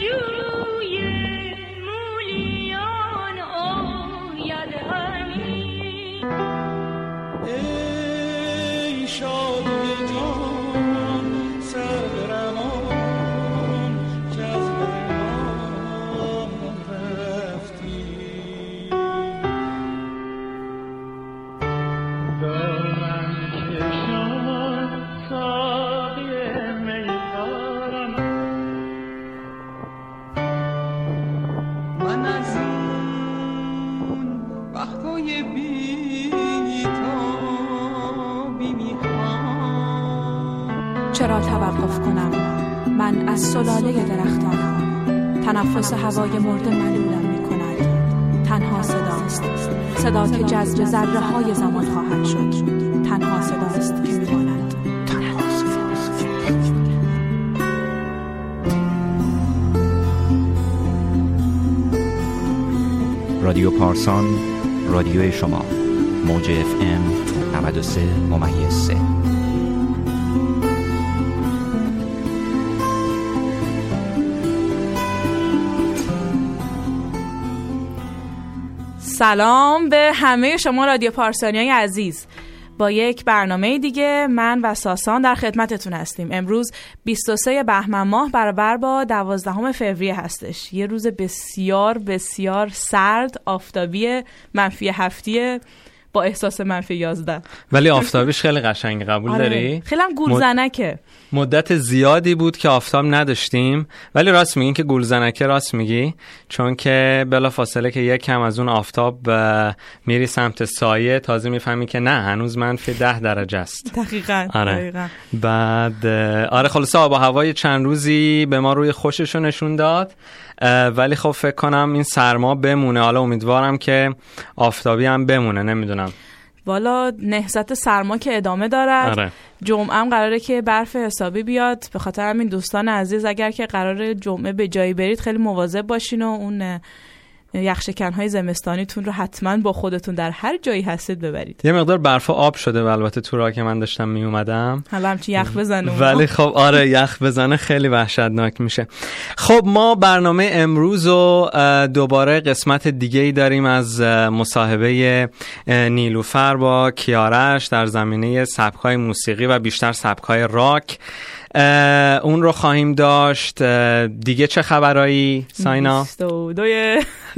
چرا تنفس هوای مرده ملولم می کند تنها صداست صدا که جذب ذره های زمان خواهد شد. تنها صداست که میماند. رادیو پارسان رادیو شما. موج اف ام 93 ممیز 3 سلام به همه شما رادیو پارسانی عزیز. با یک برنامه دیگه من و ساسان در خدمتتون هستیم. امروز 23 بهمن ماه برابر با 12 فوریه هستش. یه روز بسیار بسیار سرد آفتابی منفی هفتی با احساس منفی 11 ولی آفتابیش خیلی قشنگ قبول آره. داری؟ خیلی هم گولزنکه مدت زیادی بود که آفتاب نداشتیم ولی راست میگین که گولزنکه راست میگی چون که بلا فاصله که یک کم از اون آفتاب میری سمت سایه تازه می‌فهمی که نه هنوز منفی ده درجه است دقیقا, آره. دقیقا. بعد آره خلاصه آب و هوای چند روزی به ما روی خوششو نشون داد ولی خب فکر کنم این سرما بمونه. حالا امیدوارم که آفتابی هم بمونه. نمی‌دونم. والا نهزت سرما که ادامه دارد. آره. جمعه هم قراره که برف حسابی بیاد. به خاطر همین دوستان عزیز اگر که قرار جمعه به جایی برید خیلی مواظب باشین و اون یخشکن های زمستانیتون رو حتما با خودتون در هر جایی هستید ببرید. یه مقدار برف آب شده و البته تو راه که من داشتم می اومدم حالا همچین یخ بزنه. ولی خب آره یخ بزنه خیلی وحشتناک میشه. خب ما برنامه امروز و دوباره قسمت دیگه ای داریم از مصاحبه نیلوفر با کیارش در زمینه سبکای موسیقی و بیشتر سبکای راک. اون رو خواهیم داشت. دیگه چه خبرایی؟ ساینا؟ 22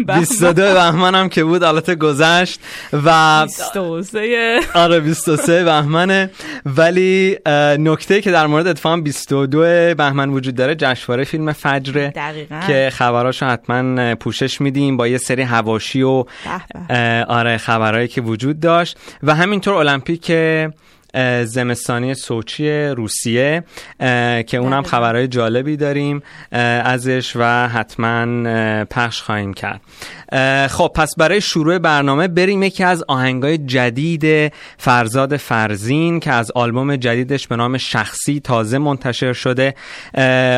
22 بهمن. هم که بود البته گذشت و 23 آره 23 بهمنه. ولی نکته که در مورد اتفاقا 22 بهمن وجود داره جشنواره فیلم فجر که خبراشو حتما پوشش میدیم با یه سری هواشی و آره خبرهایی که وجود داشت. و همینطور المپیک زمستانی سوچی روسیه که اونم. خبرهای جالبی داریم ازش و حتما پخش خواهیم کرد. خب پس برای شروع برنامه بریم یکی از آهنگای جدید فرزاد فرزین که از آلبوم جدیدش به نام شخصی تازه منتشر شده.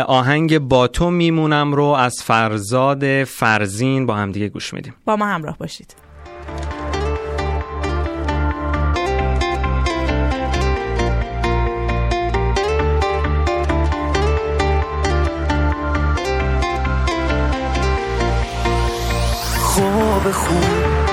آهنگ با تو میمونم رو از فرزاد فرزین با هم دیگه گوش میدیم. با ما همراه باشید. خوب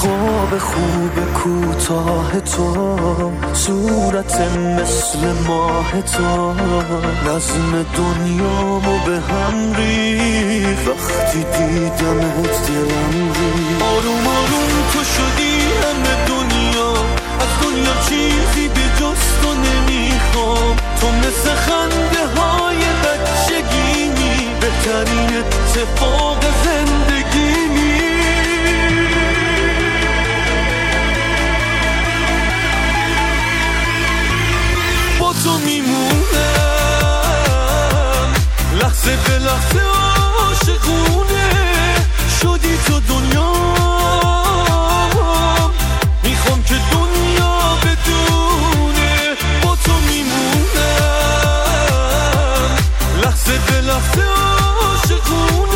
خواب خوب کوتاه تو صورت مثل ماه تو. نظم دنیامو به هم ریخت. وقتی دیدمت دلم ریخت. آروم آروم تو شدی همه دنیا. از دنیا چیزی به جز تو نمی‌خوام. تو مثل خنده های بچگیمی بهترین اتفاق زندگیمی با تو میمونم. لحظه به لحظه عاشقونه شدی تو دنیا می‌خوام که دنیا بدونه با تو میمونم. لحظه به لحظه عاشقونه.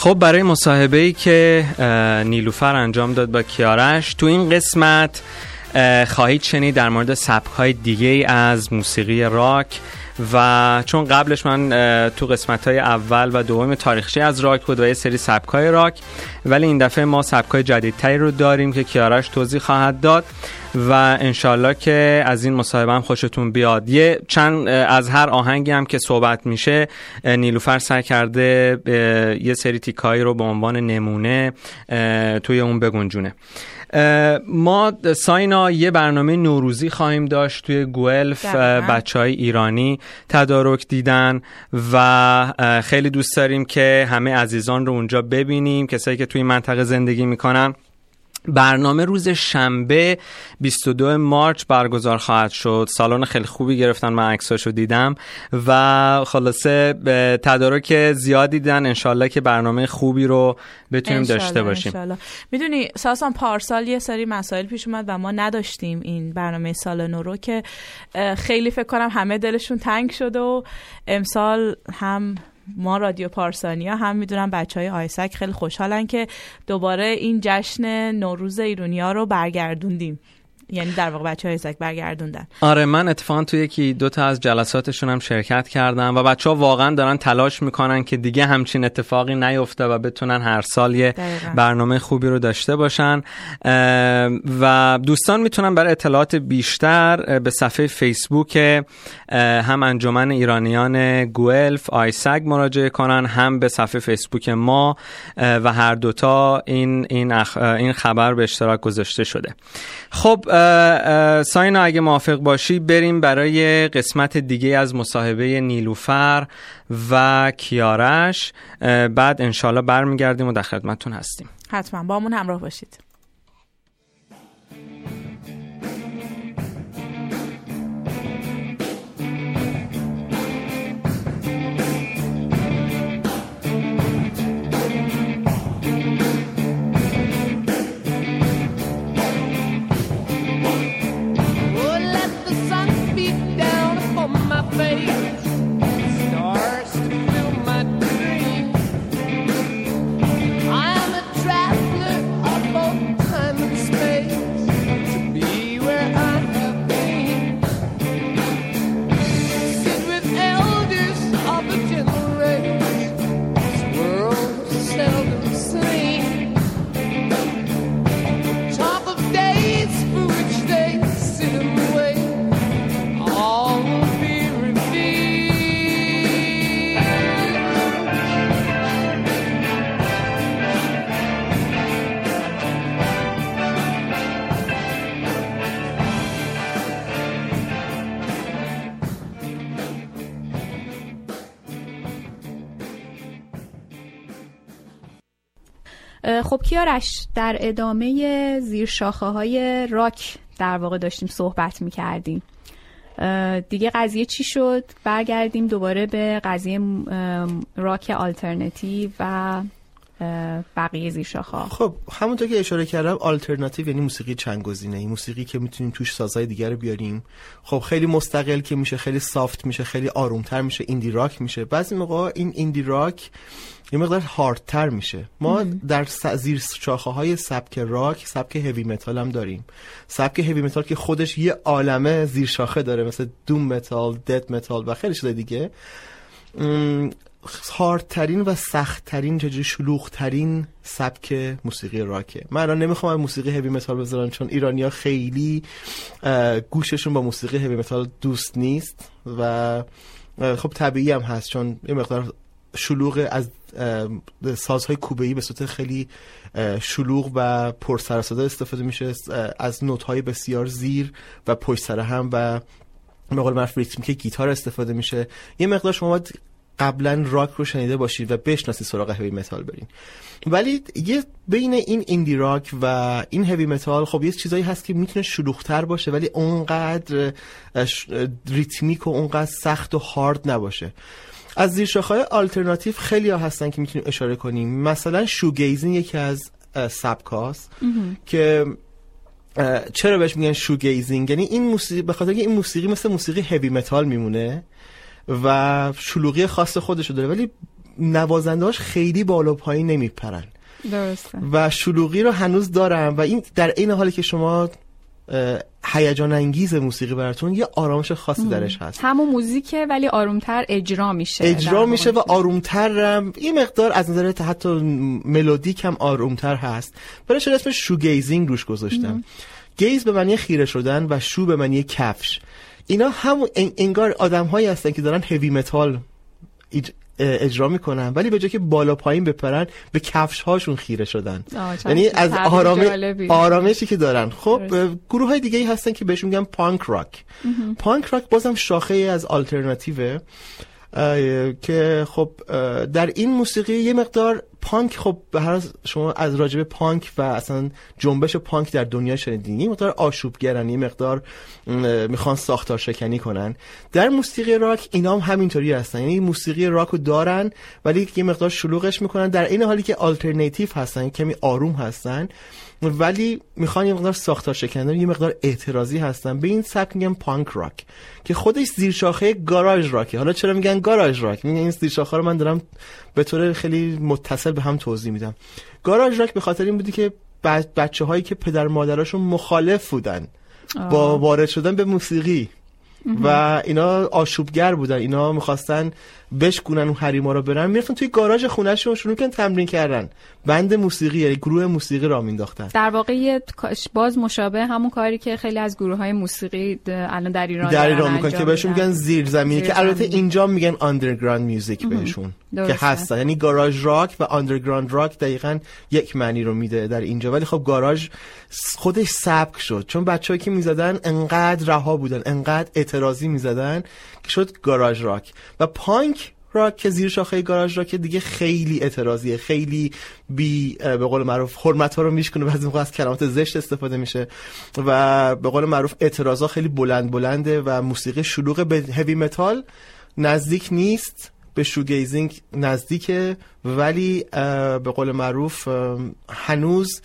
خب برای مصاحبه ای که نیلوفر انجام داد با کیارش تو این قسمت اه، خواهید شنید در مورد سبک های دیگه از موسیقی راک و چون قبلش من تو قسمت های اول و دوم تاریخچه از راک بود و یه سری سبک های راک ولی این دفعه ما سبک های جدیدتری رو داریم که کیارش توضیح خواهد داد. و انشالله که از این مصاحبه هم خوشتون بیاد. یه چند از هر آهنگی هم که صحبت میشه نیلوفر سعی کرده یه سری تیکایی رو به عنوان نمونه توی اون بگنجونه. ما ساینا یه برنامه نوروزی خواهیم داشت توی گوئلف دقیقاً. بچه های ایرانی تدارک دیدن و خیلی دوست داریم که همه عزیزان رو اونجا ببینیم کسایی که توی منطقه زندگی می‌کنن. برنامه روز شنبه 22 مارچ برگزار خواهد شد. سالن خیلی خوبی گرفتن من عکساشو دیدم. و خلاصه تدارک زیادی دیدن. انشالله که برنامه خوبی رو بتونیم انشالله، داشته باشیم. انشالله. می‌دونی ساسان پارسال یه سری مسائل پیش اومد و ما نداشتیم این برنامه سال نو رو که خیلی فکر کنم همه دلشون تنگ شد و امسال هم ما رادیو پارسانیا هم می‌دونم بچه های آیسک خیلی خوشحالن که دوباره این جشن نوروز ایرونیا رو برگردوندیم. یعنی در واقع بچه های آیسک برگردوندن. آره من اتفاقا تو یکی دو تا از جلساتشون هم شرکت کردم و بچه ها واقعا دارن تلاش می‌کنن که دیگه همچین اتفاقی نیفته و بتونن هر سال یه دقیقاً. برنامه خوبی رو داشته باشن. و دوستان می‌تونن برای اطلاعات بیشتر به صفحه فیسبوک هم انجمن ایرانیان گوئلف آیسگ مراجعه کنن هم به صفحه فیسبوک ما و هر دوتا این این اخ- این خبر به اشتراک گذاشته شده. خب ساینا اگه موافق باشی بریم برای قسمت دیگه از مصاحبه نیلوفر و کیارش. بعد انشالله برمیگردیم و در خدمتتون هستیم. حتما. با همون همراه باشید. Face. خب کیارش در ادامه زیر شاخه های راک در واقع داشتیم صحبت می‌کردیم. دیگه قضیه چی شد؟ برگردیم دوباره به قضیه راک آلترنتیو و بقیه زیر شاخه ها خب همونطور که اشاره کردم آلترناتیو یعنی موسیقی چند گزینه ای موسیقی که می‌تونیم توش سازهای دیگر رو بیاریم. خب خیلی مستقل که میشه خیلی soft میشه خیلی آرومتر میشه indie rock میشه. بعضی موقع این indie rock یه مقدار هاردتر میشه. ما در زیر شاخه های سبک راک سبک هوی متال هم داریم. سبک هوی متال که خودش یه عالمه زیر شاخه داره مثل doom metal death metal و خیلی چیزای دیگه. هاردترین و سختترین چجوری شلوغترین سبک موسیقی راکه. من الان نمی‌خوام موسیقی هوی متال بذارم چون ایرانیا خیلی گوششون با موسیقی هوی متال دوست نیست و خب طبیعی هم هست چون یه مقدار شلوغ از سازهای کوبه‌ای به صورت خیلی شلوغ و پر سر استفاده میشه از نوت‌های بسیار زیر و پشت سر هم و به قول معروف ریتمیک گیتار استفاده میشه. یه مقدار شما باید قبلا راک رو شنیده باشید و بشناسید سراغ هوی متال برین. ولی یه بین این indie rock و این هوی متال خب یه چیزایی هست که می‌تونه شلوغتر باشه ولی اونقدر ریتمیک و اونقدر سخت و هارد نباشه. از زیرشاخهای آلترناتیو خیلی ها هستن که می‌تونیم اشاره کنیم. مثلا shoegazing یکی از سبکاست که چرا بهش میگن shoegazing یعنی این موسیقی به خاطر این موسیقی مثل موسیقی هوی متال میمونه و شلوغی خاص خودشو داره ولی نوازندهاش خیلی بالا پایین نمیپرن. درسته. و شلوغی رو هنوز دارم و این در این حالی که شما هیجان انگیز موسیقی براتون یه آرامش خاصی درش هست. همون موزیکه ولی آرومتر اجرا میشه. اجرا میشه و. آرومتر هم. یه مقدار از نظر حتی ملودیک هم آرومتر هست. برای چرا اسمش شوگیزینگ روش گذاشتم. گیز به معنی خیره شدن و شو به معنی کفش. اینا هم انگار آدم هایی هستن که دارن هوی متال اجرا می‌کنن ولی به جای که بالا پایین بپرن به کفش هاشون خیره شدن یعنی از آرام. آرامشی که دارن خب. گروه های دیگه ای هستن که بهشون میگن پانک راک پانک راک بازم شاخه ای از آلترناتیوه که خب در این موسیقی یه مقدار پانک خب به هر شما از راجب پانک و اصلا جنبش پانک در دنیا شنیدین مقدار آشوبگرن یه مقدار می‌خوان ساختار شکنی کنن. در موسیقی راک اینا هم همینطوری هستن. یعنی موسیقی راک رو دارن ولی یه مقدار شلوغش می‌کنن. در این حالی که آلترناتیو هستن کمی آروم هستن. ولی می‌خوان یه مقدار ساختار شکنانه یه مقدار اعتراضی هستن. به این سبک میگن پانک راک که خودش زیر شاخه گاراژ راکه. حالا چرا میگن گاراژ راک؟ میگن این زیر شاخه رو من دارم به طور خیلی متصل به هم توضیح میدم. گاراژ راک به خاطر این بودی که بچه هایی که پدر مادراشون مخالف بودن با وارد شدن به موسیقی. و اینا آشوبگر بودن اینا می‌خواستن بشکونن اون حریما رو برن می‌رفتن توی گاراژ خونهشون شروع کردن تمرین کردن. band موسیقی یعنی گروه موسیقی را مینداختن. در واقع باز مشابه همون کاری که خیلی از گروه های موسیقی الان در ایران در ایران می‌کنن که بهشون. میگن زیر زمینی که البته زیرزمینی. اینجا میگن underground music بهشون که. هستن. یعنی گاراژ راک و underground rock دقیقا یک معنی رو میده در اینجا. ولی خب گاراژ خودش سبک شد. چون بچه‌ای که می‌زدن انقدر رها بودن انقدر اعتراضی می‌زدن که شد گاراژ راک. و پانک راک که زیر شاخه گاراژ راک دیگه خیلی اعتراضیه خیلی بی به قول معروف حرمت ها رو میشکنه بعضی موقع از کلمات زشت استفاده میشه و به قول معروف اعتراضا خیلی بلند بلنده و موسیقی شلوغ به هوی متال نزدیک نیست به shoegazing نزدیکه ولی به قول معروف هنوز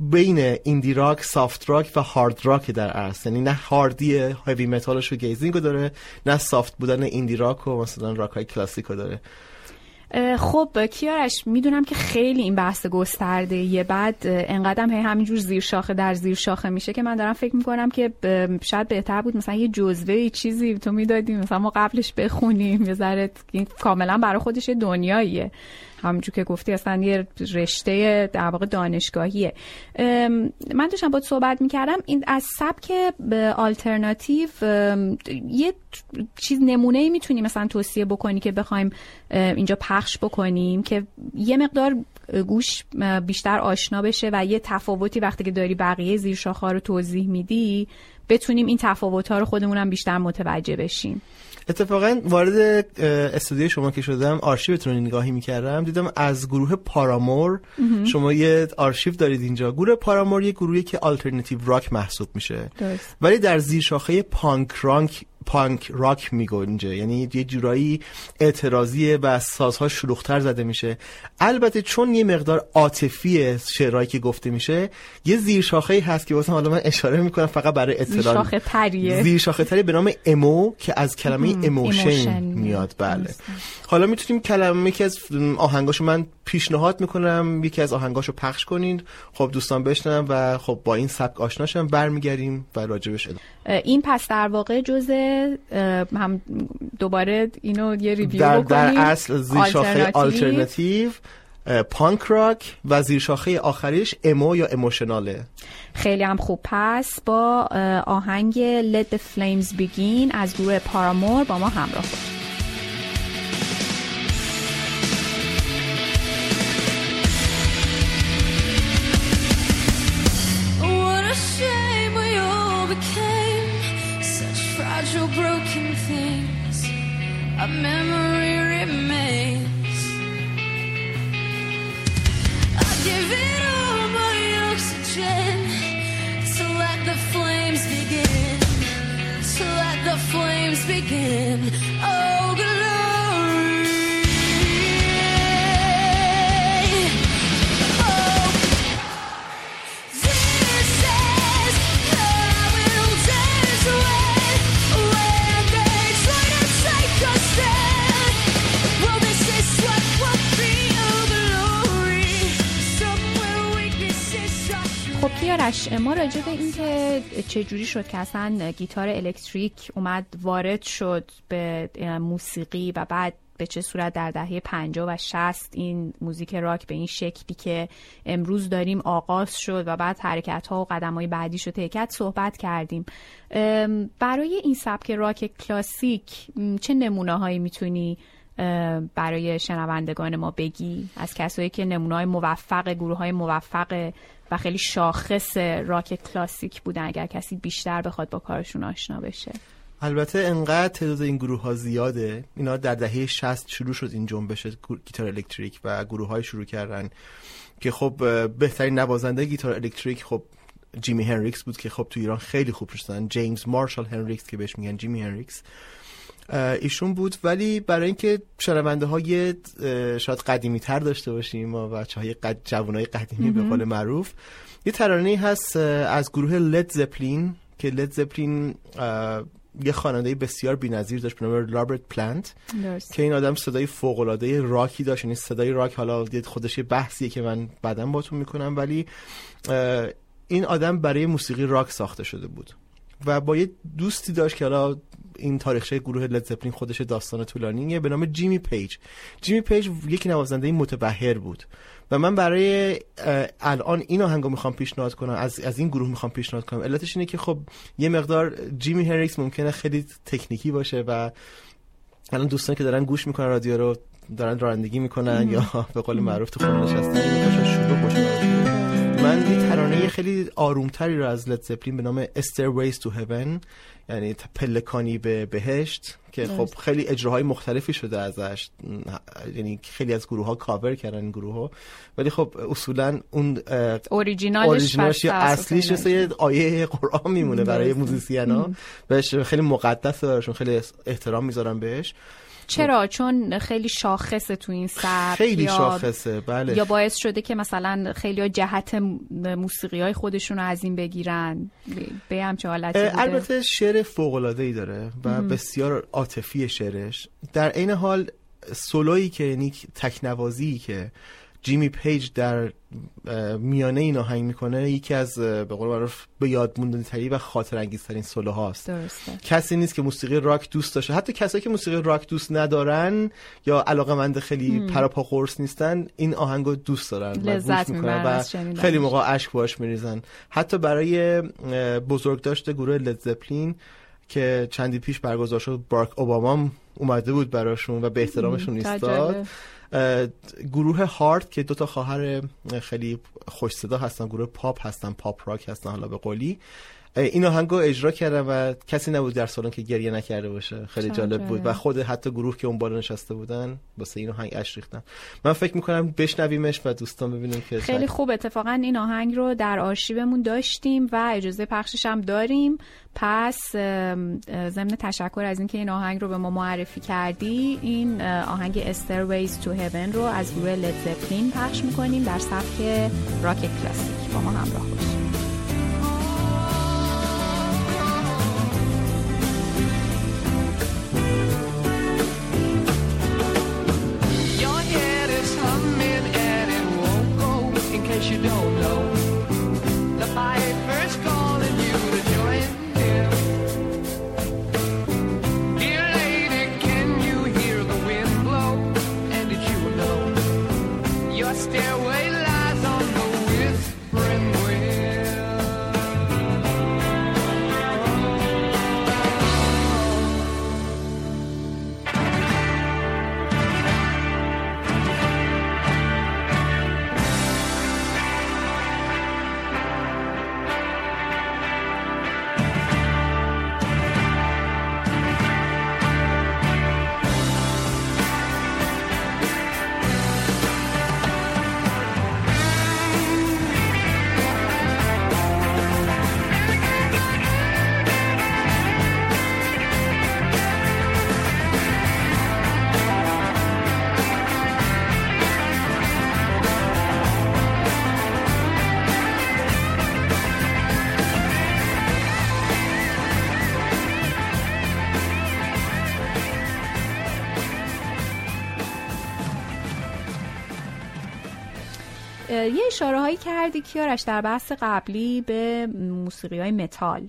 بین indie rock، soft rock و hard rock در اصل یعنی نه هاردی هوی متال shoegazing داره نه soft بودن indie rock و مثلا راک های کلاسیک داره خب کیارش می‌دونم که خیلی این بحث گسترده یه بعد انقدرم هی همینجور زیر شاخه در زیر شاخه میشه که من دارم فکر می‌کنم که شاید بهتر بود مثلا یه جزوه چیزی تو می‌دادی مثلا ما قبلش بخونیم یه ذره کاملا برای خودش یه دنیاییه. همونجور که گفتی اصلا یه رشته در واقع دانشگاهیه. من داشتم باید صحبت می‌کردم این از سبک آلترناتیو یه چیز نمونه ای می‌تونی مثلا توصیه بکنی که بخوایم اینجا پخش بکنیم که یه مقدار گوش بیشتر آشنا بشه و یه تفاوتی وقتی که داری بقیه زیر شاخه رو توضیح میدی بتونیم این تفاوت ها رو خودمونم بیشتر متوجه بشیم. اتفاقا وارد استودیو شما که شدم آرشیوتون رو نگاهی می‌کردم دیدم از گروه پارامور شما یه آرشیو دارید اینجا. گروه پارامور یه گروهی که آلترناتیو راک محسوب میشه. ولی در زیر شاخه پانک راک پانک راک میگنجه یعنی یه جورایی اعتراضیه و سازها شلوغتر زده میشه. البته چون یه مقدار عاطفی شعرهایی که گفته میشه یه زیر شاخه هست که واسه حالا من اشاره می‌کنم فقط برای اطلاع شاخه تریه زیر شاخه تری به نام emo که از کلمه emotion میاد. بله. حالا می‌تونیم کلمه یکی از آهنگاشو من پیشنهاد می‌کنم. یکی از آهنگاشو پخش کنین. خب دوستان بشنن و خب با این سبک آشناشن برمیگردیم و راجبش ادامه. این پس در واقع هم دوباره اینو یه review در, بکنیم. در اصل زیر شاخه آلترناتیو. پانک راک و زیر شاخه آخریش emo یا emotional ه خیلی هم خوب. پس با آهنگ Let the Flames Begin از گروه پارامور با ما همراه باشید. Begin. Oh, کیارش ما راجع به این که چجوری شد که اصلا گیتار الکتریک اومد وارد شد به موسیقی و بعد به چه صورت در دهه 50 و 60 این موزیک راک به این شکلی که امروز داریم آغاز شد و بعد حرکت ها و قدم های بعدیش رو تکت صحبت کردیم. برای این سبک راک کلاسیک چه نمونه هایی می‌تونی برای شنوندگان ما بگی؟ از کسایی که نمونه های موفق گروه های موفق و خیلی شاخص راک کلاسیک بودن اگر کسی بیشتر بخواد با کارشون آشنا بشه. البته انقدر تعداد این گروه ها زیاده. اینا در دهه 60 شروع شد این جنبش گیتار الکتریک و گروه های شروع کردن که خب بهترین نوازنده گیتار الکتریک خب جیمی هندریکس بود که خب تو ایران خیلی خوب شدن جیمز مارشال هندریکس که بهش میگن جیمی هندریکس. ایشون بود. ولی برای اینکه شنونده های شاید قدیمی تر داشته باشیم ما بچه های قد جوان های قدیمی به قول معروف یه ترانه هست از گروه لد زپلین که لد زپلین یه خواننده بسیار بی‌نظیر داشت به نام رابرت پلانت درست. که این آدم صدای فوق‌العاده راکی داشت. یعنی صدای راک حالا خودش یه بحثیه که من بعدا باتون می‌کنم. ولی این آدم برای موسیقی راک ساخته شده بود. و با یه دوستی داشت که حالا این تاریخچه گروه لد زپلین خودش داستان طولانیه به نام جیمی پیج جیمی پیج یک نوازنده متبحر بود. و من برای الان این آهنگو می‌خوام پیشنهاد کنم از, از این گروه می‌خوام پیشنهاد کنم. علتش اینه که خب یه مقدار جیمی هندریکس ممکنه خیلی تکنیکی باشه و الان دوستان که دارن گوش می‌کنن رادیو رو دارن رانندگی می‌کنن یا به قول معروف تو خونه نشستن شروع باشه براشون. من خیلی آرومتری رو از لد زپلین به نام Stairways to Heaven یعنی ت- پلکانی به بهشت که خب خیلی اجراهای مختلفی شده ازش. یعنی خیلی از گروه ها کاور کردن این گروه ها ولی خب اصولا اون اوریجینالش یا اصلیش. مثل یه آیه قرآن میمونه برای. موزیسین ها بهش خیلی مقدسه براشون خیلی احترام می‌ذارن بهش. چرا؟ چون خیلی شاخصه تو این سبک خیلی یا شاخصه بله. یا باعث شده که مثلا خیلی جهت موسیقی های خودشون رو از این بگیرن. به همچه حالتی البته شعر فوق ای داره و بسیار عاطفی شعرش. در عین حال سولویی که یعنی تکنوازی که جیمی پیج در میانه این آهنگ می‌کنه یکی از به قول معروف به یاد موندنی و خاطر انگیزترین سولو هاست درسته. کسی نیست که موسیقی راک دوست داشته. حتی کسایی که موسیقی راک دوست ندارن یا علاقه مند خیلی پر و پا قرص نیستن این آهنگو دوست دارن و لذت می‌کنن و شنیدنش. خیلی موقع اشک باهاش میریزن. حتی برای اه، بزرگداشت گروه لد زپلین که چندی پیش برگزار شد باراک اوباما اومده بود براشون و به احترامشون ایستاد. گروه هارت که دوتا خواهر خیلی خوش صدا هستن گروه پاپ هستن پاپ راک هستن حالا به قولی. این آهنگو اجرا کردن و کسی نبود در سالن که گریه نکرده باشه. خیلی جالب بود. و خود حتی گروه که اون بالا نشسته بودن واسه این آهنگ اشک ریختن من فکر می‌کنم بشنویمش و دوستان ببینیم که خیلی خوب. اتفاقا این آهنگ رو در آرشیومون داشتیم و اجازه پخشش هم داریم. پس ضمن تشکر از اینکه این آهنگ رو به ما معرفی کردی این آهنگ Stairways to Heaven رو از گروه زپلین پخش می‌کنیم در سبک راک کلاسیک با ما همراه باشید. Know, یه اشاره هایی کردی کیارش در بحث قبلی به موسیقی های متال.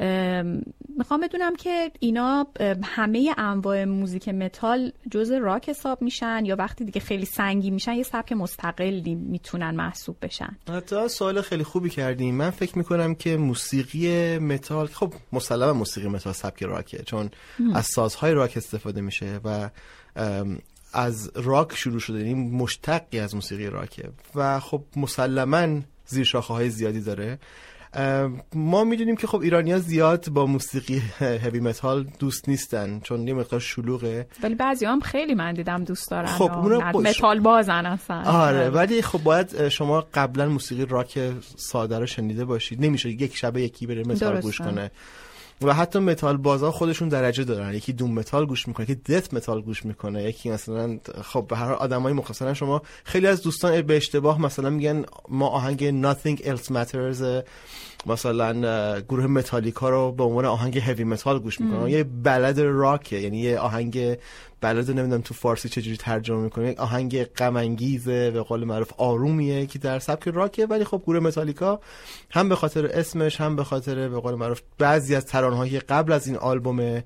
ام، می‌خوام بدونم که اینا همه انواع موزیک متال جز راک حساب میشن یا وقتی دیگه خیلی سنگی میشن یه سبک مستقلی می‌تونن محسوب بشن؟ خیلی سوال خوبی کردی. من فکر می‌کنم که موسیقی متال خب مسلما موسیقی متال سبک راکه چون از سازهای راک استفاده میشه و از راک شروع شده یعنی مشتقی از موسیقی راکه و خب مسلما زیر شاخه های زیادی داره. ما می‌دونیم که خب ایرانیا زیاد با موسیقی heavy metal دوست نیستن چون یه مقدار شلوغه. ولی بعضی هم خیلی من دیدم دوست دارن خب، نه، با- متال بازن اصلا. آره ولی خب باید شما قبلا موسیقی راک ساده رو شنیده باشید. نمیشه یک شب یکی بره متال. گوش کنه. و حتی متال بازا خودشون درجه دارن. یکی doom metal گوش می‌کنه یکی death metal گوش می‌کنه. یکی مثلا خب به هر آدمای مخصوصا شما خیلی از دوستان به اشتباه مثلا میگن ما آهنگ Nothing Else Matters مثلا گروه متالیکا رو به عنوان آهنگ heavy metal گوش می‌کنن یه ballad راکه یعنی یه آهنگ ballad نمی‌دونم تو فارسی چجوری ترجمه می‌کنه یک آهنگ غم انگیزه به قول معروف آرومیه که در سبک راکه. ولی خب گروه متالیکا هم به خاطر اسمش هم به خاطر به قول معروف بعضی از ترانه‌های قبل از این آلبوم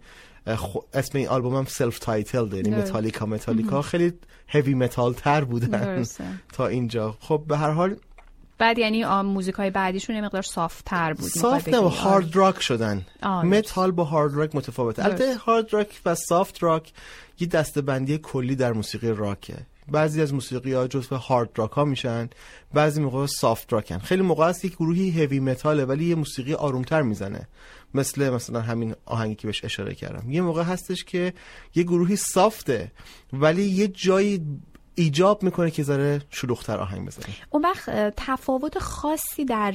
اسم این آلبوم هم self-title یعنی. متالیکا متالیکا خیلی heavy metal تر بودن درسته. تا اینجا. خب به هر حال بعد یعنی موزیک های بعدیشون یه مقدار صاف تر بود سافت نه. هارد راک شدن. آه، متال با hard rock متفاوته. البته hard rock و soft rock یه دسته‌بندی کلی در موسیقی راکه. بعضی از موسیقی ها جزو hard rock ها میشن بعضی موقع soft rock ن خیلی موقع هست یک گروهی heavy metal ه ولی یه موسیقی آرومتر می‌زنه. مثل مثلا همین آهنگی که بهش اشاره کردم. یه موقع هستش که یه گروهی soft ه ولی یه جایی ایجاب می‌کنه که ذره شلوغتر آهنگ بزنه. اون وقت تفاوت خاصی در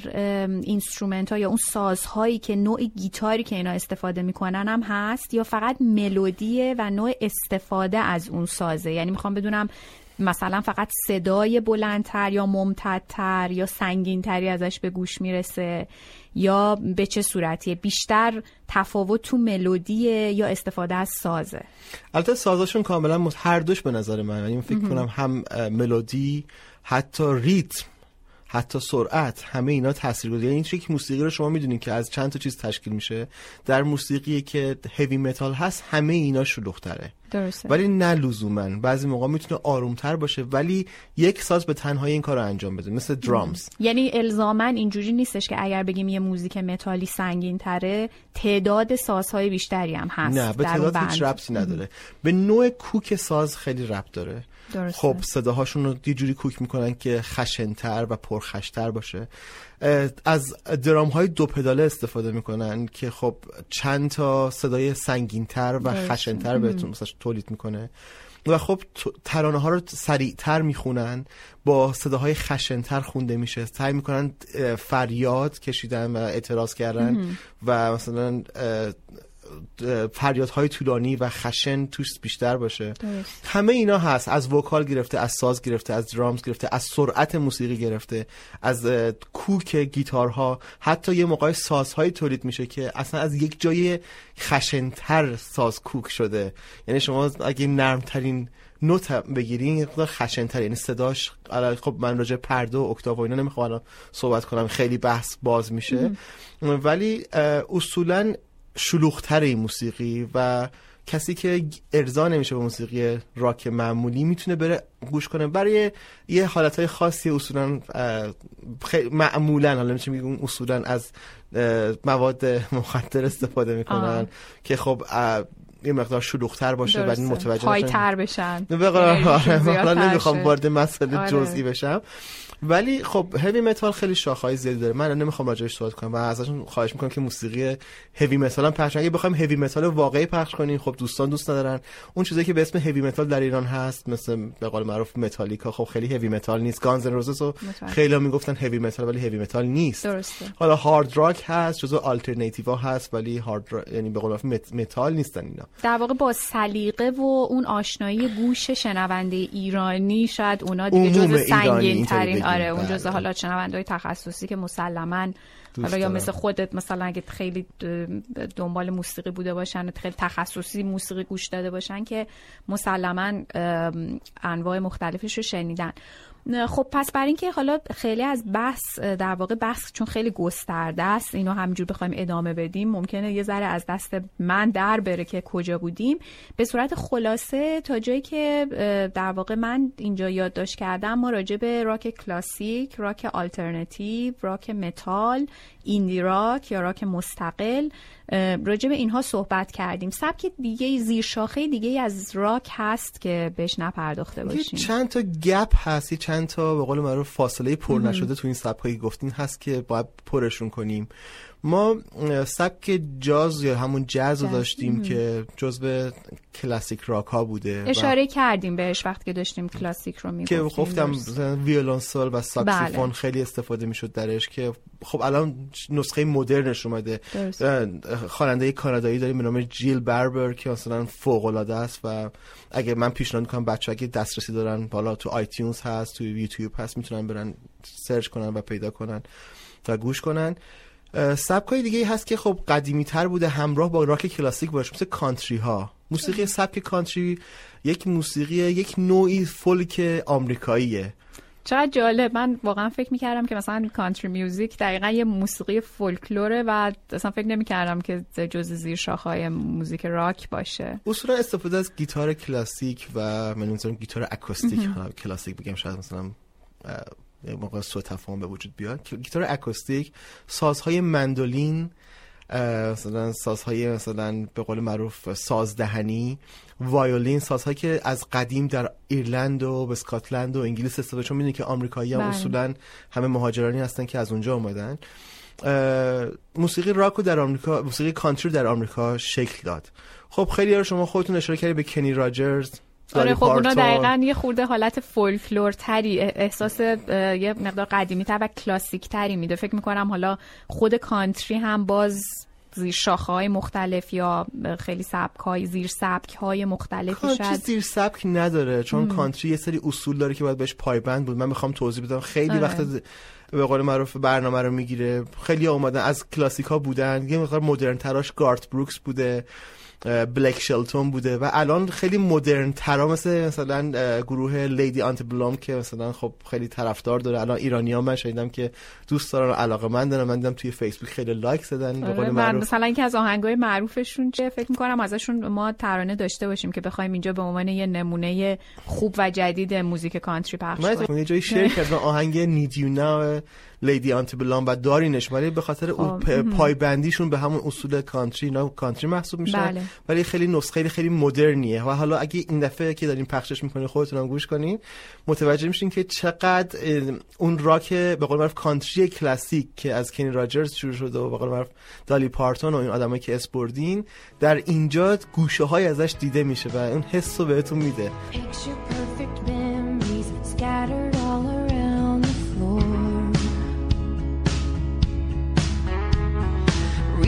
instrument ها یا اون سازهایی که نوع گیتاری که اینا استفاده می‌کنن هم هست یا فقط ملودیه و نوع استفاده از اون سازه؟ یعنی می‌خوام بدونم مثلا فقط صدای بلندتر یا ممتدتر یا سنگینتری ازش به گوش می‌رسه یا به چه صورتیه بیشتر تفاوت تو ملودیه یا استفاده از سازه البته سازاشون کاملا. هر دوش به نظر من یعنی فکر کنم هم ملودی حتی ریتم حتی سرعت همه اینا تاثیرگذاره یعنی این که موسیقی رو شما می‌دونید که از چند تا چیز تشکیل میشه. در موسیقی که هوی متال هست همه اینا شلوغ‌تره. درسته. ولی نه لزوما. بعضی موقع می‌تونه آرومتر باشه ولی یک ساز به تنهایی این کار رو انجام بده مثل درامز یعنی الزاما اینجوری نیستش که اگر بگیم یه موزیک متالی سنگین تره تعداد سازهای بیشتری هم هست نه به تعداد هیچ. ربطی نداره. به نوع کوک ساز خیلی ربط داره. درسته. خب صداهاشون رو یه جوری کوک می‌کنن که خشنتر و پرخشتر باشه. از درام های دو پداله استفاده می‌کنن که خب چند تا صدای سنگینتر و درسته. خشنتر بهتون مثلا تولید می‌کنه. و خب ترانه ها رو سریعتر می‌خونن با صداهای خشنتر خونده میشه. سعی می‌کنن فریاد کشیدن و اعتراض کردن و مثلا فریادهای طولانی و خشن توش بیشتر باشه. درست. همه اینا هست. از وکال گرفته از ساز گرفته از درامز گرفته از سرعت موسیقی گرفته از کوک گیتارها. حتی یه موقع سازهایی تولید میشه که اصلا از یک جای خشنتر ساز کوک شده. یعنی شما اگه نرمترین نوت بگیرین یه مقدار خشنتر. یعنی صداش خب من راجع به پرده و اکتاو و اینا نمی‌خوام الان صحبت کنم. خیلی بحث باز میشه. ولی اصولا شلوغتر این موسیقی و کسی که ارضا نمیشه به موسیقی راک معمولی می‌تونه بره گوش کنه برای یه حالتهای خاصی اصولا معمولا حالا میشه میگم اصولا از مواد مخدر استفاده می‌کنن آه. که خب یه مقدار شلوغتر باشه ولی درسته. متوجه. تر بشن به آره، نمی‌خوام. وارد مسئله آره. جزئی بشم ولی خب heavy metal خیلی شاخه‌های زیادی داره من نمی‌خوام راجعش صحبت کنم و ازشون خواهش می‌کنم که موسیقی heavy metal هم پخش. اگه بخوایم heavy metal واقعی پخش کنیم خب دوستان دوست ندارن اون چیزایی که به اسم heavy metal در ایران هست مثل به قول معروف متالیکا خب خیلی heavy metal نیست گانز ان روزز رو. خیلی ها می‌گفتن heavy metal ولی heavy metal نیست درسته حالا hard rock هست جزو آلترناتیو هست ولی hard ro... یعنی به قول معروف مت... متال نیستن اینا در واقع با سلیقه و اون آشنایی گوش شنونده ایرانی شاید اونا دیگه عموم جز ایرانی سنگین ترین. آره اون بله. جز حالا شنونده های تخصصی که مسلما حالا یا. مثل خودت مثلا اگه خیلی دنبال موسیقی بوده باشن خیلی تخصصی موسیقی گوش داده باشن که مسلما انواع مختلفش رو شنیدن خب پس برای اینکه حالا خیلی از بحث در واقع بحث چون خیلی گسترده است اینو همینجور بخوایم ادامه بدیم. ممکنه یه ذره از دست من در بره که کجا بودیم. به صورت خلاصه تا جایی که در واقع من اینجا یادداشت کردم ما راجع به راک کلاسیک راک آلترنتیو راک متال indie rock یا راک مستقل راجع به اینها صحبت کردیم. سبک دیگه زیر شاخه دیگه از راک هست که بهش نپرداخته باشیم. چند تا گپ هست یه چند تا به قول معروف فاصله پر نشده تو این سبکایی گفتین هست که باید پرشون کنیم. ما سبک جاز یا همون جاز رو. داشتیم که جزو کلاسیک راک ها بوده و اشاره کردیم بهش وقتی که داشتیم کلاسیک رو که می‌گفتیم گفتم مثلا ویولونسول و ساکسیفون بله. خیلی استفاده می‌شد درش که خب الان نسخه مدرنش اومده. خواننده کانادایی داریم به نام جیل بربر که مثلا فوق العاده است و اگه من پیشنهاد می‌کنم بچه‌ها اگه دسترسی دارن بالا تو آیتیونز هست تو یوتیوب هست می‌تونن برن search کنن و پیدا کنن و گوش کنن سبکای دیگه هست که خب قدیمی تر بوده همراه با راک کلاسیک باشه مثل country ها موسیقی سبک country یک موسیقی یک نوعی فولک آمریکاییه. چقدر جالب. من واقعا فکر می‌کردم که مثلا country music دقیقا یه موسیقی فولکلوره و اصلا فکر نمی‌کردم که جز زیر شاخه‌های موزیک راک باشه. اصولا استفاده از گیتار کلاسیک و من گیتار acoustic کلاسیک بگم شاید مثلا موقع سوء تفاهم به وجود بیاد گیتار acoustic سازهای مندولین مثلا سازهای مثلا به قول معروف سازدهنی violin سازهایی که از قدیم در ایرلند و به اسکاتلند و انگلیس استفاده چون می‌دونی که آمریکایی هم بله. اصولا همه مهاجرانی هستن که از اونجا اومدن. موسیقی راک رو در آمریکا موسیقی کانتری در آمریکا شکل داد. خب خیلی رو شما خودتون اشاره کردید به کنی راجرز. آره خب اونا. دقیقا یه خورده حالت فولکلور تری احساس یه مقدار قدیمی تر و کلاسیک تری میده. فکر می‌کنم حالا خود کانتری هم باز زیر شاخه های مختلف یا خیلی سبک های زیر سبک های مختلفی کانتری شاید. زیر سبک نداره چون کانتری یه سری اصول داره که باید بهش پایبند بود. من می‌خوام توضیح بدم. خیلی آره. وقت به قول معروف برنامه رو می‌گیره. خیلی ها اومدن از کلاسیک ها بودن. یه مقدار مدرن تراش گارت بروکس بوده. بلک شلتون بوده و الان خیلی مدرن ترا مثل مثلا گروه لیدی آنت بلوم که مثلا خب خیلی طرفدار داره. الان ایرانی ها من شنیدم که دوست دارن علاقه من دارن. من دیدم توی فیسبوک خیلی لایک زدن. آره، من معروف مثلا اینکه از آهنگای معروفشون چه فکر می‌کنم ازشون ما ترانه داشته باشیم که بخوایم اینجا به عنوان یه نمونه خوب و جدید موزیک کانتری پخش می‌کنیم. اتفاقا یه جایی share کردم آهنگ Need You Now Lady Antebellum و دارینش. ولی به خاطر اون خب، پایبندیشون به همون اصول کانتری اینا کانتری محسوب میشن. بله. ولی خیلی نسخه خیلی خیلی مدرنیه. و حالا اگه این دفعه که دارین پخشش می‌کنین خودتون هم گوش کنین متوجه میشین که چقدر اون راک به قول معروف کانتری کلاسیک که از کنی راجرز شروع شده و به قول معروف دالی پارتون و این آدمایی که اسپوردین در اینجا گوشه های ازش دیده میشه و اون حس رو بهتون میده.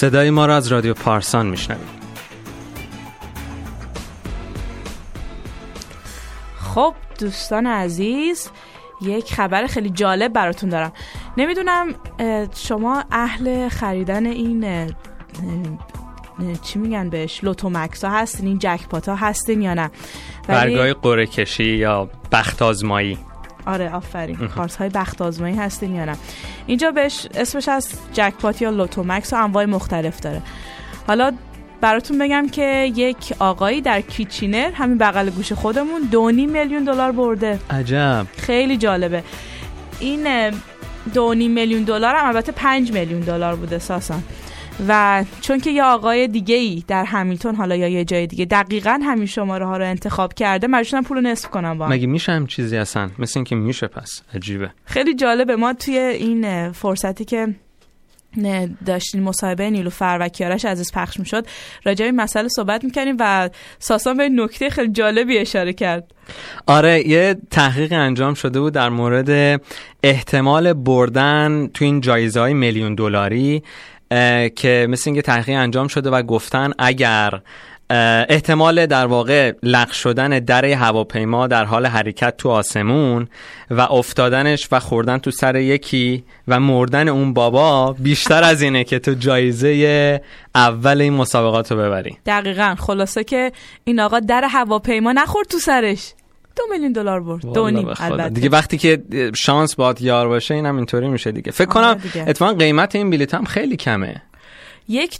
صدای ما را از رادیو پارسان میشنوید. خب دوستان عزیز یک خبر خیلی جالب براتون دارم. نمی‌دونم شما اهل خریدن این چی میگن بهش؟ لوتو مکس ها هستین این جکپات ها هستین یا نه؟ ولی- برگاه قره کشی یا بخت آزمایی. آره آفرین. کارت های بخت آزمایی هستین یا نه؟ اینجا بهش اسمش از جکپات یا لوتو مکس و انواع مختلف داره. حالا براتون بگم که یک آقایی در کیچینر همین بغل گوش خودمون دو نیم میلیون دلار برده. عجب. خیلی جالبه. این اه، دو نیم میلیون دلار هم البته پنج میلیون دلار بوده ساسان. و چون که یه آقای دیگه ای در همیلتون حالا یا یه جای دیگه دقیقا همین شماره ها رو انتخاب کرده مجبورم پول رو نصف کنم با. مگه میشه هم چیزی اصلا؟ مثل اینکه میشه پس. عجیبه. خیلی جالبه. ما توی این فرصتی که نه، داشتین مصاحبه نیلوفر و کیارش عزیز پخش می‌شد راجع به مسئله صحبت می‌کنیم و ساسان به نکته خیلی جالبی اشاره کرد. آره یه تحقیق انجام شده بود در مورد احتمال بردن تو این جایزه های میلیون دلاری. که مثل اینکه تحقیق انجام شده و گفتن اگر احتمال در واقع لغ شدن در هواپیما در حال حرکت تو آسمون و افتادنش و خوردن تو سر یکی و مردن اون بابا بیشتر از اینه که تو جایزه اول این مسابقات رو ببری. دقیقا. خلاصه که این آقا در هواپیما نخورد تو سرش. دو میلیون دلار برد دو نیم. البته دیگه وقتی که شانس باد یار باشه اینم اینطوری میشه دیگه فکر آره کنم. اتفاقا قیمت این بلیط هم خیلی کمه یک